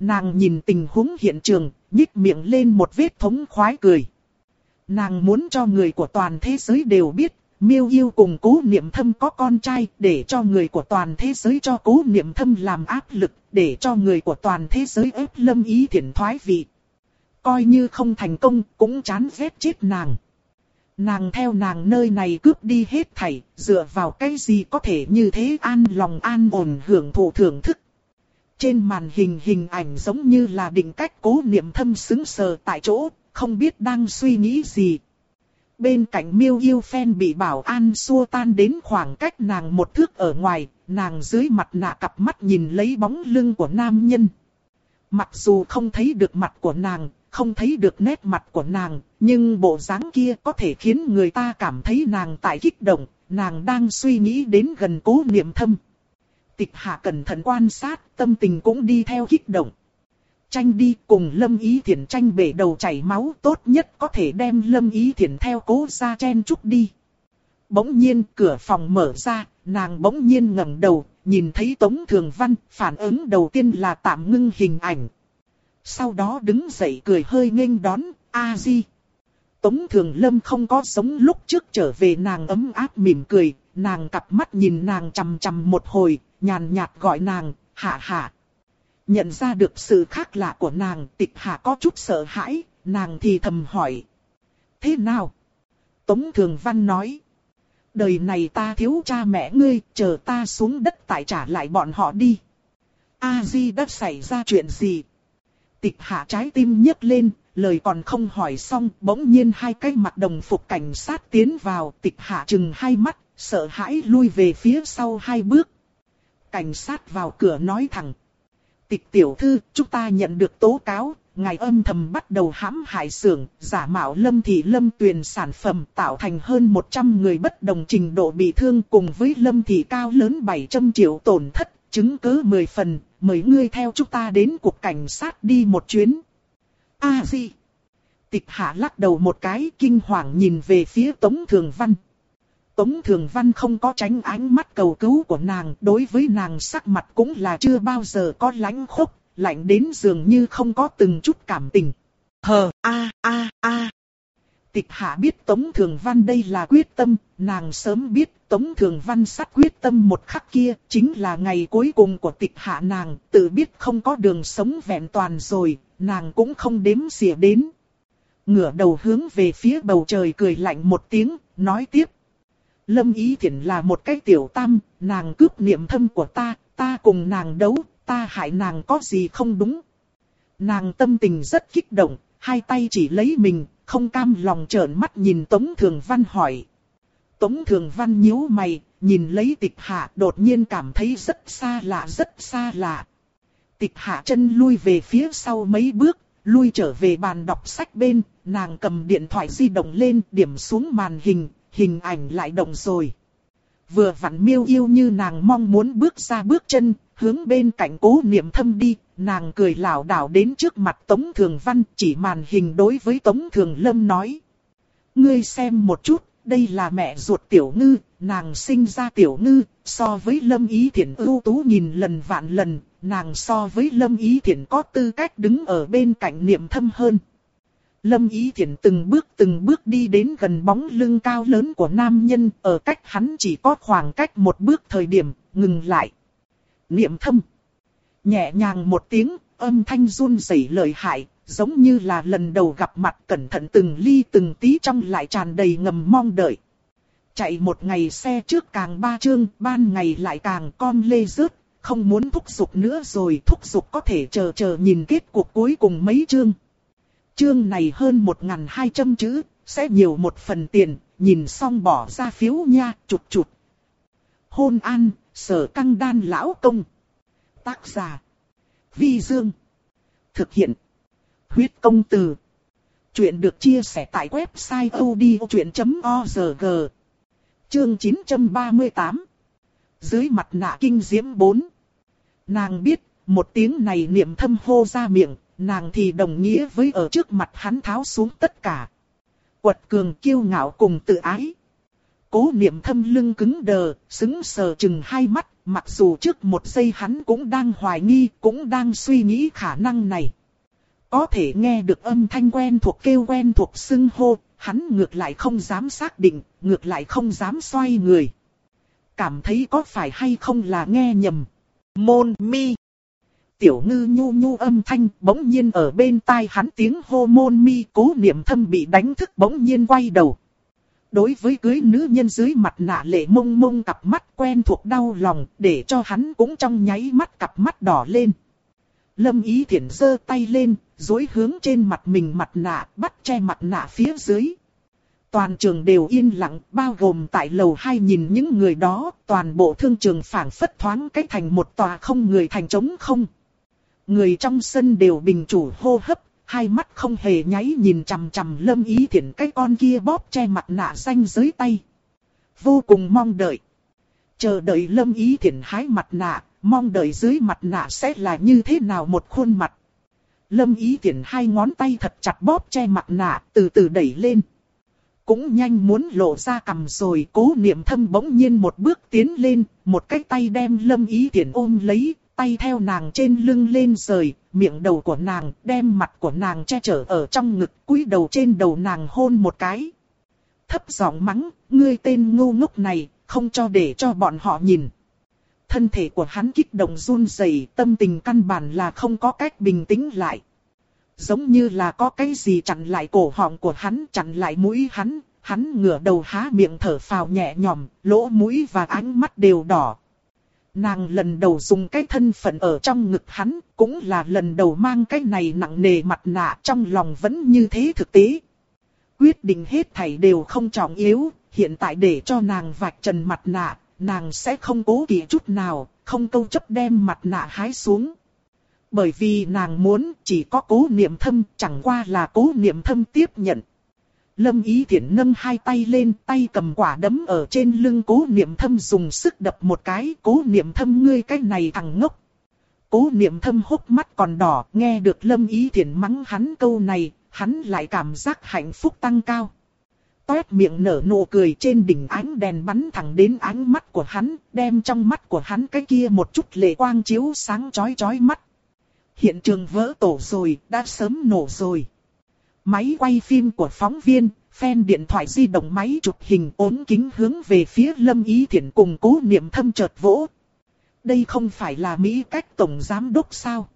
Nàng nhìn tình huống hiện trường, nhích miệng lên một vết thống khoái cười. Nàng muốn cho người của toàn thế giới đều biết, miêu yêu cùng cố niệm thâm có con trai, để cho người của toàn thế giới cho cố niệm thâm làm áp lực, để cho người của toàn thế giới ép lâm ý thiện thoái vị. Coi như không thành công, cũng chán ghét chết nàng. Nàng theo nàng nơi này cướp đi hết thảy, dựa vào cái gì có thể như thế an lòng an ổn hưởng thụ thưởng thức. Trên màn hình hình ảnh giống như là định cách cố niệm thâm xứng sờ tại chỗ, không biết đang suy nghĩ gì. Bên cạnh miêu yêu phen bị bảo an xua tan đến khoảng cách nàng một thước ở ngoài, nàng dưới mặt nạ cặp mắt nhìn lấy bóng lưng của nam nhân. Mặc dù không thấy được mặt của nàng, không thấy được nét mặt của nàng, nhưng bộ dáng kia có thể khiến người ta cảm thấy nàng tại kích động, nàng đang suy nghĩ đến gần cố niệm thâm. Tịch hạ cẩn thận quan sát, tâm tình cũng đi theo kích động. Tranh đi cùng Lâm Ý Thiển tranh bể đầu chảy máu tốt nhất có thể đem Lâm Ý Thiển theo cố ra chen chúc đi. Bỗng nhiên cửa phòng mở ra, nàng bỗng nhiên ngẩng đầu, nhìn thấy Tống Thường Văn, phản ứng đầu tiên là tạm ngưng hình ảnh. Sau đó đứng dậy cười hơi nghênh đón, a di. Tống Thường Lâm không có sống lúc trước trở về nàng ấm áp mỉm cười, nàng cặp mắt nhìn nàng chằm chằm một hồi, nhàn nhạt gọi nàng, hạ hạ. Nhận ra được sự khác lạ của nàng, tịch hạ có chút sợ hãi, nàng thì thầm hỏi. Thế nào? Tống Thường Văn nói. Đời này ta thiếu cha mẹ ngươi, chờ ta xuống đất tại trả lại bọn họ đi. A-di đã xảy ra chuyện gì? Tịch hạ trái tim nhấc lên, lời còn không hỏi xong, bỗng nhiên hai cái mặt đồng phục cảnh sát tiến vào, tịch hạ chừng hai mắt, sợ hãi lui về phía sau hai bước. Cảnh sát vào cửa nói thẳng. Tịch tiểu thư, chúng ta nhận được tố cáo, ngài âm thầm bắt đầu hãm hại xưởng, giả mạo lâm thị lâm tuyền sản phẩm tạo thành hơn 100 người bất đồng trình độ bị thương cùng với lâm thị cao lớn 700 triệu tổn thất, chứng cứ 10 phần, mời ngươi theo chúng ta đến cục cảnh sát đi một chuyến. A gì? Tịch hạ lắc đầu một cái kinh hoàng nhìn về phía Tống Thường Văn. Tống Thường Văn không có tránh ánh mắt cầu cứu của nàng, đối với nàng sắc mặt cũng là chưa bao giờ có lánh khốc, lạnh đến dường như không có từng chút cảm tình. Hờ, a, a, a. Tịch hạ biết Tống Thường Văn đây là quyết tâm, nàng sớm biết Tống Thường Văn sắt quyết tâm một khắc kia, chính là ngày cuối cùng của tịch hạ nàng, tự biết không có đường sống vẹn toàn rồi, nàng cũng không đếm xỉa đến. Ngửa đầu hướng về phía bầu trời cười lạnh một tiếng, nói tiếp. Lâm Ý Thiển là một cái tiểu tam, nàng cướp niệm thâm của ta, ta cùng nàng đấu, ta hại nàng có gì không đúng. Nàng tâm tình rất kích động, hai tay chỉ lấy mình, không cam lòng trợn mắt nhìn Tống Thường Văn hỏi. Tống Thường Văn nhíu mày, nhìn lấy tịch hạ đột nhiên cảm thấy rất xa lạ rất xa lạ. Tịch hạ chân lui về phía sau mấy bước, lui trở về bàn đọc sách bên, nàng cầm điện thoại di động lên điểm xuống màn hình, hình ảnh lại động rồi. Vừa vặn miêu yêu như nàng mong muốn bước ra bước chân, hướng bên cạnh cố niệm thâm đi, nàng cười lảo đảo đến trước mặt Tống Thường Văn chỉ màn hình đối với Tống Thường Lâm nói. Ngươi xem một chút, đây là mẹ ruột tiểu ngư, nàng sinh ra tiểu ngư, so với lâm ý thiện ưu tú nhìn lần vạn lần, nàng so với lâm ý thiện có tư cách đứng ở bên cạnh niệm thâm hơn. Lâm Ý Thiển từng bước từng bước đi đến gần bóng lưng cao lớn của nam nhân, ở cách hắn chỉ có khoảng cách một bước thời điểm, ngừng lại. Niệm thâm. Nhẹ nhàng một tiếng, âm thanh run rẩy lợi hại, giống như là lần đầu gặp mặt cẩn thận từng ly từng tí trong lại tràn đầy ngầm mong đợi. Chạy một ngày xe trước càng ba chương, ban ngày lại càng con lê rớt, không muốn thúc giục nữa rồi thúc giục có thể chờ chờ nhìn kết cuộc cuối cùng mấy chương. Chương này hơn 1.200 chữ, sẽ nhiều một phần tiền, nhìn xong bỏ ra phiếu nha, chụt chụt. Hôn an, sở căng đan lão công. Tác giả. Vi Dương. Thực hiện. Huyết công từ. Chuyện được chia sẻ tại website odchuyện.org. Chương 938. Dưới mặt nạ kinh diễm 4. Nàng biết, một tiếng này niệm thâm hô ra miệng, nàng thì đồng nghĩa với ở trước mặt hắn tháo xuống tất cả. Quật cường kiêu ngạo cùng tự ái. Cố niệm thâm lưng cứng đờ, xứng sờ chừng hai mắt, mặc dù trước một giây hắn cũng đang hoài nghi, cũng đang suy nghĩ khả năng này. Có thể nghe được âm thanh quen thuộc kêu quen thuộc xưng hô, hắn ngược lại không dám xác định, ngược lại không dám xoay người. Cảm thấy có phải hay không là nghe nhầm. Môn mi. Tiểu ngư nhu nhu âm thanh bỗng nhiên ở bên tai hắn tiếng hô môn mi cố niệm thâm bị đánh thức bỗng nhiên quay đầu. Đối với cưới nữ nhân dưới mặt nạ lệ mông mông cặp mắt quen thuộc đau lòng để cho hắn cũng trong nháy mắt cặp mắt đỏ lên. Lâm ý thiện giơ tay lên, dối hướng trên mặt mình mặt nạ, bắt che mặt nạ phía dưới. Toàn trường đều yên lặng, bao gồm tại lầu hai nhìn những người đó, toàn bộ thương trường phảng phất thoáng cách thành một tòa không người thành trống không. Người trong sân đều bình chủ hô hấp, hai mắt không hề nháy nhìn chằm chằm lâm ý thiện cái con kia bóp che mặt nạ xanh dưới tay. Vô cùng mong đợi. Chờ đợi lâm ý thiện hái mặt nạ, mong đợi dưới mặt nạ sẽ là như thế nào một khuôn mặt. Lâm ý thiện hai ngón tay thật chặt bóp che mặt nạ, từ từ đẩy lên. Cũng nhanh muốn lộ ra cầm rồi, cố niệm thâm bỗng nhiên một bước tiến lên, một cái tay đem lâm ý thiện ôm lấy, tay theo nàng trên lưng lên rời, miệng đầu của nàng đem mặt của nàng che chở ở trong ngực, cúi đầu trên đầu nàng hôn một cái. Thấp giọng mắng, ngươi tên ngu ngốc này, không cho để cho bọn họ nhìn. Thân thể của hắn kích động run rẩy, tâm tình căn bản là không có cách bình tĩnh lại. Giống như là có cái gì chặn lại cổ họng của hắn, chặn lại mũi hắn, hắn ngửa đầu há miệng thở phào nhẹ nhõm, lỗ mũi và ánh mắt đều đỏ, Nàng lần đầu dùng cái thân phận ở trong ngực hắn, cũng là lần đầu mang cái này nặng nề mặt nạ trong lòng vẫn như thế thực tế. Quyết định hết thảy đều không trọng yếu, hiện tại để cho nàng vạch trần mặt nạ, nàng sẽ không cố kỵ chút nào, không câu chấp đem mặt nạ hái xuống. Bởi vì nàng muốn chỉ có cố niệm thâm, chẳng qua là cố niệm thâm tiếp nhận. Lâm Ý Thiển nâng hai tay lên, tay cầm quả đấm ở trên lưng cố niệm thâm dùng sức đập một cái, cố niệm thâm ngươi cái này thằng ngốc. Cố niệm thâm hốc mắt còn đỏ, nghe được Lâm Ý Thiển mắng hắn câu này, hắn lại cảm giác hạnh phúc tăng cao. Toét miệng nở nụ cười trên đỉnh ánh đèn bắn thẳng đến ánh mắt của hắn, đem trong mắt của hắn cái kia một chút lệ quang chiếu sáng chói chói mắt. Hiện trường vỡ tổ rồi, đã sớm nổ rồi. Máy quay phim của phóng viên, phen điện thoại di động máy chụp hình ốm kính hướng về phía Lâm Ý Thiển cùng cố niệm thâm chợt vỗ. Đây không phải là Mỹ cách tổng giám đốc sao?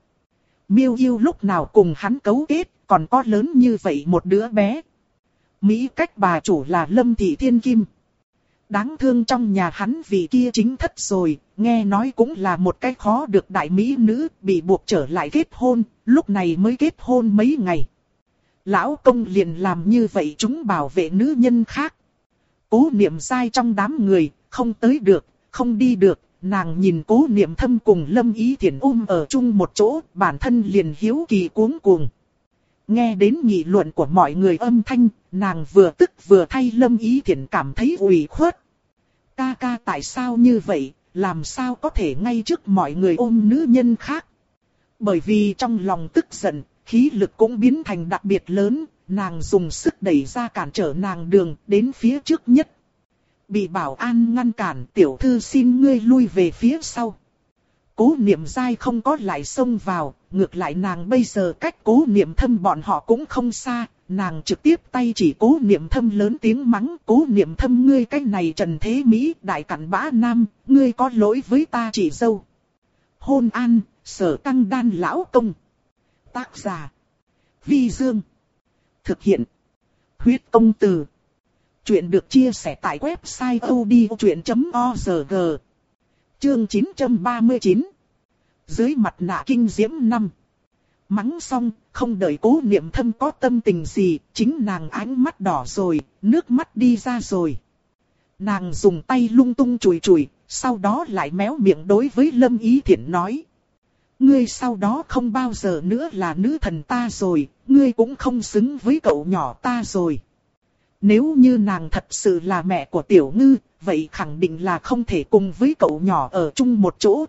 Miêu yêu lúc nào cùng hắn cấu kết, còn có lớn như vậy một đứa bé. Mỹ cách bà chủ là Lâm Thị Thiên Kim. Đáng thương trong nhà hắn vì kia chính thất rồi, nghe nói cũng là một cái khó được đại Mỹ nữ, bị buộc trở lại kết hôn, lúc này mới kết hôn mấy ngày. Lão công liền làm như vậy chúng bảo vệ nữ nhân khác. Cố niệm sai trong đám người, không tới được, không đi được, nàng nhìn cố niệm thâm cùng lâm ý thiện um ở chung một chỗ, bản thân liền hiếu kỳ cuống cuồng. Nghe đến nghị luận của mọi người âm thanh, nàng vừa tức vừa thay lâm ý thiện cảm thấy ủy khuất. Ca ca tại sao như vậy, làm sao có thể ngay trước mọi người ôm nữ nhân khác? Bởi vì trong lòng tức giận, khí lực cũng biến thành đặc biệt lớn, nàng dùng sức đẩy ra cản trở nàng đường đến phía trước nhất. Bị bảo an ngăn cản tiểu thư xin ngươi lui về phía sau. Cố niệm dai không có lại xông vào, ngược lại nàng bây giờ cách cố niệm thâm bọn họ cũng không xa, nàng trực tiếp tay chỉ cố niệm thâm lớn tiếng mắng cố niệm thâm ngươi cách này trần thế Mỹ đại cản bã nam, ngươi có lỗi với ta chỉ dâu. Hôn an, sở tăng đan lão công. Tác giả. Vi Dương. Thực hiện. Huyết công từ. Chuyện được chia sẻ tại website odchuyện.org. Chương 939. Dưới mặt nạ kinh diễm năm. Mắng xong, không đợi cố niệm thâm có tâm tình gì, chính nàng ánh mắt đỏ rồi, nước mắt đi ra rồi. Nàng dùng tay lung tung chùi chùi, sau đó lại méo miệng đối với Lâm Ý Thiển nói. Ngươi sau đó không bao giờ nữa là nữ thần ta rồi, ngươi cũng không xứng với cậu nhỏ ta rồi. Nếu như nàng thật sự là mẹ của tiểu ngư, vậy khẳng định là không thể cùng với cậu nhỏ ở chung một chỗ.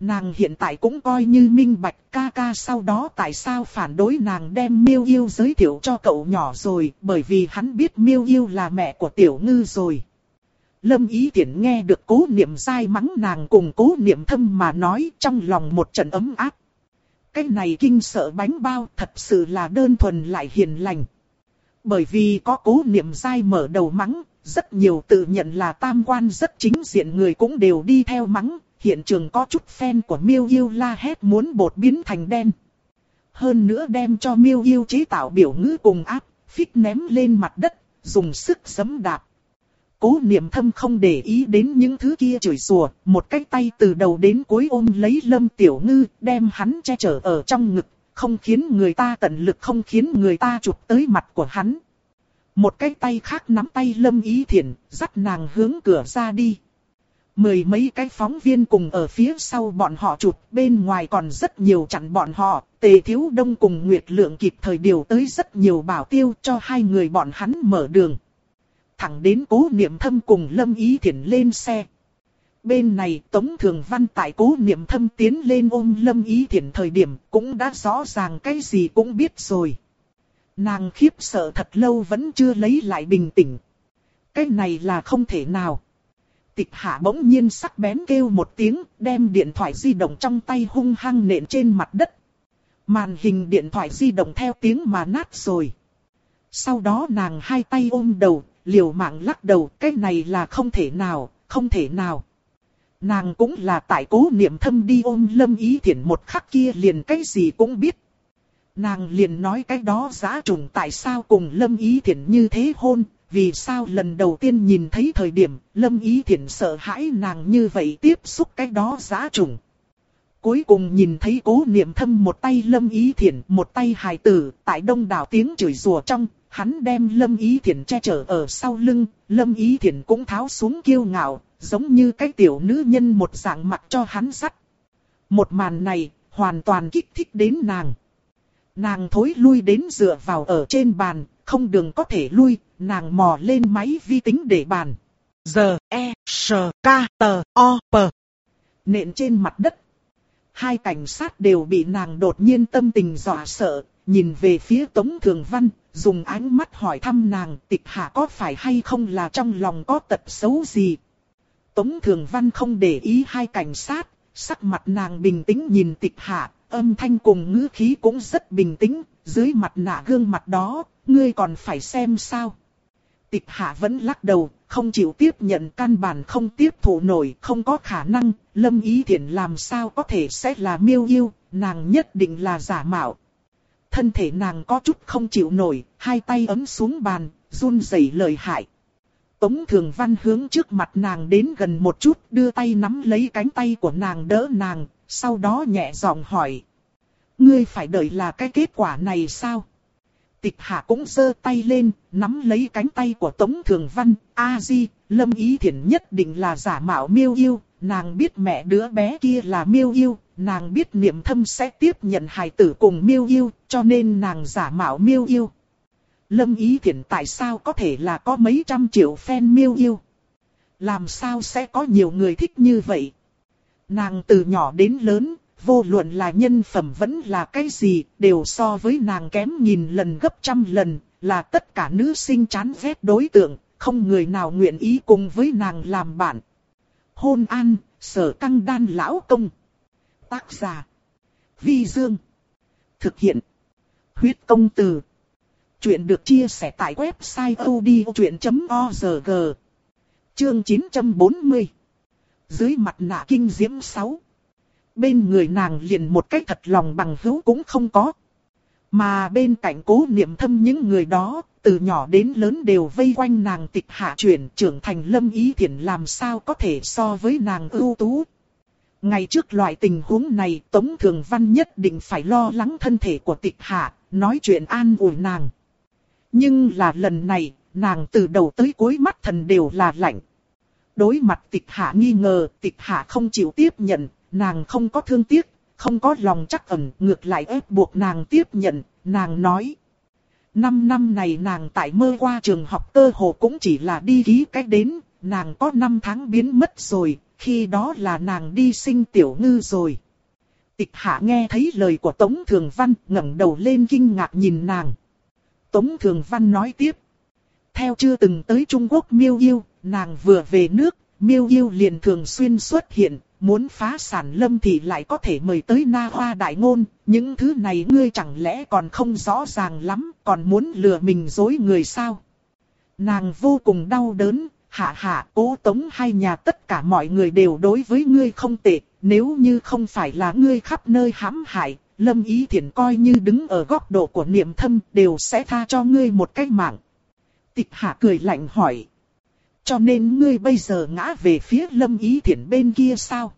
Nàng hiện tại cũng coi như minh bạch ca ca sau đó tại sao phản đối nàng đem miêu yêu giới thiệu cho cậu nhỏ rồi, bởi vì hắn biết miêu yêu là mẹ của tiểu ngư rồi. Lâm ý tiện nghe được cố niệm dai mắng nàng cùng cố niệm thâm mà nói trong lòng một trận ấm áp. Cái này kinh sợ bánh bao thật sự là đơn thuần lại hiền lành. Bởi vì có cố niệm dai mở đầu mắng, rất nhiều tự nhận là tam quan rất chính diện người cũng đều đi theo mắng, hiện trường có chút fan của miêu yêu la hét muốn bột biến thành đen. Hơn nữa đem cho miêu yêu chế tạo biểu ngữ cùng áp, phích ném lên mặt đất, dùng sức giấm đạp. Cố niệm thâm không để ý đến những thứ kia chửi rủa, một cái tay từ đầu đến cuối ôm lấy lâm tiểu ngư, đem hắn che chở ở trong ngực, không khiến người ta tận lực không khiến người ta chụp tới mặt của hắn. Một cái tay khác nắm tay lâm ý thiện, dắt nàng hướng cửa ra đi. Mười mấy cái phóng viên cùng ở phía sau bọn họ chụp, bên ngoài còn rất nhiều chặn bọn họ, tề thiếu đông cùng Nguyệt Lượng kịp thời điều tới rất nhiều bảo tiêu cho hai người bọn hắn mở đường. Thẳng đến cố niệm thâm cùng lâm ý thiển lên xe. Bên này Tống Thường Văn tại cố niệm thâm tiến lên ôm lâm ý thiển thời điểm cũng đã rõ ràng cái gì cũng biết rồi. Nàng khiếp sợ thật lâu vẫn chưa lấy lại bình tĩnh. Cái này là không thể nào. Tịch hạ bỗng nhiên sắc bén kêu một tiếng, đem điện thoại di động trong tay hung hăng nện trên mặt đất. Màn hình điện thoại di động theo tiếng mà nát rồi. Sau đó nàng hai tay ôm đầu, liều mạng lắc đầu, cái này là không thể nào, không thể nào. Nàng cũng là tại cố niệm thâm đi ôm lâm ý thiện một khắc kia liền cái gì cũng biết. Nàng liền nói cái đó giá trùng tại sao cùng lâm ý thiện như thế hôn, vì sao lần đầu tiên nhìn thấy thời điểm lâm ý thiện sợ hãi nàng như vậy tiếp xúc cái đó giá trùng. Cuối cùng nhìn thấy cố niệm thâm một tay lâm ý thiện, một tay hài tử, tại đông đảo tiếng chửi rủa trong, hắn đem lâm ý thiển che chở ở sau lưng, lâm ý thiển cũng tháo xuống kiêu ngạo, giống như cái tiểu nữ nhân một dạng mặt cho hắn sắt. Một màn này, hoàn toàn kích thích đến nàng. Nàng thối lui đến dựa vào ở trên bàn, không đường có thể lui, nàng mò lên máy vi tính để bàn. Giờ, E, S, K, T, O, P. Nện trên mặt đất. Hai cảnh sát đều bị nàng đột nhiên tâm tình dọa sợ, nhìn về phía Tống Thường Văn, dùng ánh mắt hỏi thăm nàng tịch hạ có phải hay không là trong lòng có tật xấu gì. Tống Thường Văn không để ý hai cảnh sát, sắc mặt nàng bình tĩnh nhìn tịch hạ, âm thanh cùng ngữ khí cũng rất bình tĩnh, dưới mặt nạ gương mặt đó, ngươi còn phải xem sao. Tịch hạ vẫn lắc đầu, không chịu tiếp nhận căn bản không tiếp thụ nổi, không có khả năng, lâm ý thiện làm sao có thể sẽ là miêu yêu, nàng nhất định là giả mạo. Thân thể nàng có chút không chịu nổi, hai tay ấm xuống bàn, run rẩy lời hại. Tống Thường Văn hướng trước mặt nàng đến gần một chút, đưa tay nắm lấy cánh tay của nàng đỡ nàng, sau đó nhẹ giọng hỏi. Ngươi phải đợi là cái kết quả này sao? Tịch hạ cũng giơ tay lên, nắm lấy cánh tay của Tống Thường Văn, A Di, Lâm Ý Thiển nhất định là giả mạo miêu yêu, nàng biết mẹ đứa bé kia là miêu yêu, nàng biết niệm thâm sẽ tiếp nhận hài tử cùng miêu yêu, cho nên nàng giả mạo miêu yêu. Lâm Ý Thiển tại sao có thể là có mấy trăm triệu fan miêu yêu? Làm sao sẽ có nhiều người thích như vậy? Nàng từ nhỏ đến lớn, vô luận là nhân phẩm vẫn là cái gì, đều so với nàng kém nghìn lần gấp trăm lần, là tất cả nữ sinh chán ghét đối tượng, không người nào nguyện ý cùng với nàng làm bạn. Hôn an, sở căng đan lão công. Tác giả. Vi Dương. Thực hiện. Huyết công từ. Chuyện được chia sẻ tại website odchuyện.org. Chương 940. Dưới mặt nạ kinh diễm 6. Bên người nàng liền một cách thật lòng bằng hữu cũng không có. Mà bên cạnh cố niệm thâm những người đó, từ nhỏ đến lớn đều vây quanh nàng tịch hạ chuyển trưởng thành lâm ý thiện làm sao có thể so với nàng ưu tú. Ngày trước loại tình huống này Tống Thường Văn nhất định phải lo lắng thân thể của tịch hạ, nói chuyện an ủi nàng. Nhưng là lần này, nàng từ đầu tới cuối mắt thần đều là lạnh. Đối mặt tịch hạ nghi ngờ, tịch hạ không chịu tiếp nhận, nàng không có thương tiếc, không có lòng chắc ẩn, ngược lại ép buộc nàng tiếp nhận, nàng nói. Năm năm này nàng tại mơ qua trường học cơ hồ cũng chỉ là đi ký cách đến, nàng có năm tháng biến mất rồi, khi đó là nàng đi sinh tiểu ngư rồi. Tịch hạ nghe thấy lời của Tống Thường Văn ngẩng đầu lên kinh ngạc nhìn nàng. Tống Thường Văn nói tiếp. Theo chưa từng tới Trung Quốc miêu yêu, nàng vừa về nước, miêu yêu liền thường xuyên xuất hiện, muốn phá sản lâm thì lại có thể mời tới na hoa đại ngôn, những thứ này ngươi chẳng lẽ còn không rõ ràng lắm, còn muốn lừa mình dối người sao? Nàng vô cùng đau đớn, hạ hạ cố tống hai nhà tất cả mọi người đều đối với ngươi không tệ, nếu như không phải là ngươi khắp nơi hãm hại, lâm ý thiện coi như đứng ở góc độ của niệm thâm đều sẽ tha cho ngươi một cách mạng. Tịch hạ cười lạnh hỏi. Cho nên ngươi bây giờ ngã về phía lâm ý thiện bên kia sao?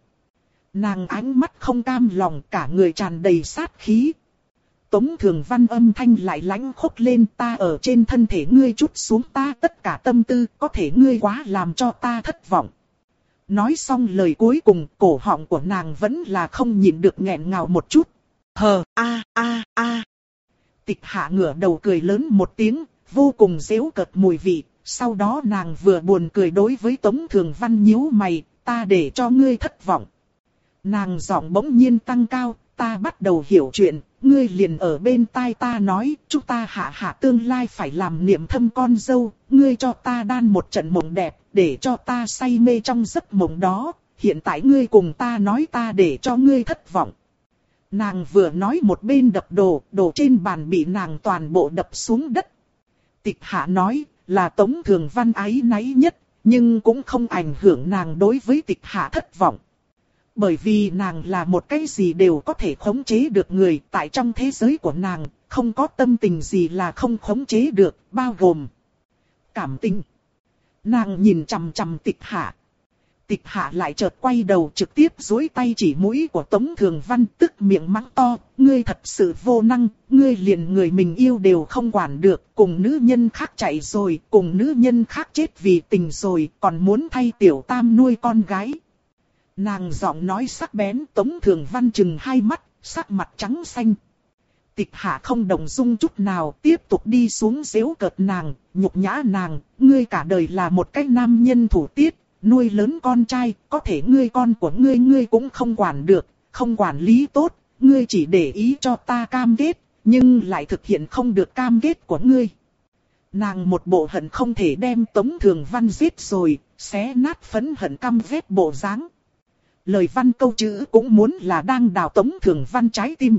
Nàng ánh mắt không cam lòng cả người tràn đầy sát khí. Tống thường văn âm thanh lại lãnh khốc lên ta ở trên thân thể ngươi chút xuống ta tất cả tâm tư có thể ngươi quá làm cho ta thất vọng. Nói xong lời cuối cùng cổ họng của nàng vẫn là không nhịn được nghẹn ngào một chút. Hờ a a a. Tịch hạ ngửa đầu cười lớn một tiếng, vô cùng dễu cợt mùi vị. Sau đó nàng vừa buồn cười đối với Tống Thường Văn nhíu mày, ta để cho ngươi thất vọng. Nàng giọng bỗng nhiên tăng cao, ta bắt đầu hiểu chuyện, ngươi liền ở bên tai ta nói, chúng ta hạ hạ tương lai phải làm niệm thâm con dâu, ngươi cho ta đan một trận mộng đẹp, để cho ta say mê trong giấc mộng đó, hiện tại ngươi cùng ta nói ta để cho ngươi thất vọng. Nàng vừa nói một bên đập đồ, đồ trên bàn bị nàng toàn bộ đập xuống đất. Tịch hạ nói, là tống thường văn ái náy nhất, nhưng cũng không ảnh hưởng nàng đối với tịch hạ thất vọng. Bởi vì nàng là một cái gì đều có thể khống chế được người tại trong thế giới của nàng, không có tâm tình gì là không khống chế được, bao gồm cảm tình. Nàng nhìn chằm chằm tịch hạ. Tịch hạ lại chợt quay đầu trực tiếp dối tay chỉ mũi của Tống Thường Văn tức miệng mắng to, ngươi thật sự vô năng, ngươi liền người mình yêu đều không quản được, cùng nữ nhân khác chạy rồi, cùng nữ nhân khác chết vì tình rồi, còn muốn thay tiểu tam nuôi con gái. Nàng giọng nói sắc bén Tống Thường Văn chừng hai mắt, sắc mặt trắng xanh. Tịch hạ không đồng dung chút nào, tiếp tục đi xuống xếu cợt nàng, nhục nhã nàng, ngươi cả đời là một cái nam nhân thủ tiết, nuôi lớn con trai, có thể ngươi con của ngươi ngươi cũng không quản được, không quản lý tốt, ngươi chỉ để ý cho ta cam kết, nhưng lại thực hiện không được cam kết của ngươi. Nàng một bộ hận không thể đem Tống Thường Văn giết rồi, xé nát phấn hận căm ghét bộ dáng lời văn câu chữ cũng muốn là đang đào Tống Thường Văn trái tim.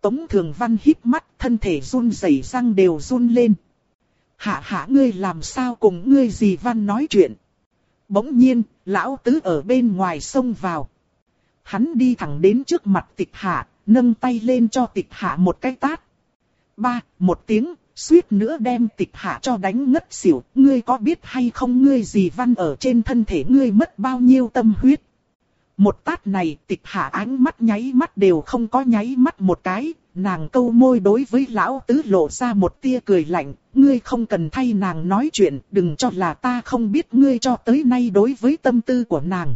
Tống Thường Văn hít mắt, thân thể run rẩy răng đều run lên. Hạ hạ ngươi làm sao cùng ngươi gì văn nói chuyện. Bỗng nhiên, lão tứ ở bên ngoài xông vào. Hắn đi thẳng đến trước mặt tịch hạ, nâng tay lên cho tịch hạ một cái tát. Ba, một tiếng, suýt nữa đem tịch hạ cho đánh ngất xỉu. Ngươi có biết hay không ngươi gì văn ở trên thân thể ngươi mất bao nhiêu tâm huyết. Một tát này tịch hạ ánh mắt nháy mắt đều không có nháy mắt một cái, nàng câu môi đối với lão tứ lộ ra một tia cười lạnh, ngươi không cần thay nàng nói chuyện, đừng cho là ta không biết ngươi cho tới nay đối với tâm tư của nàng.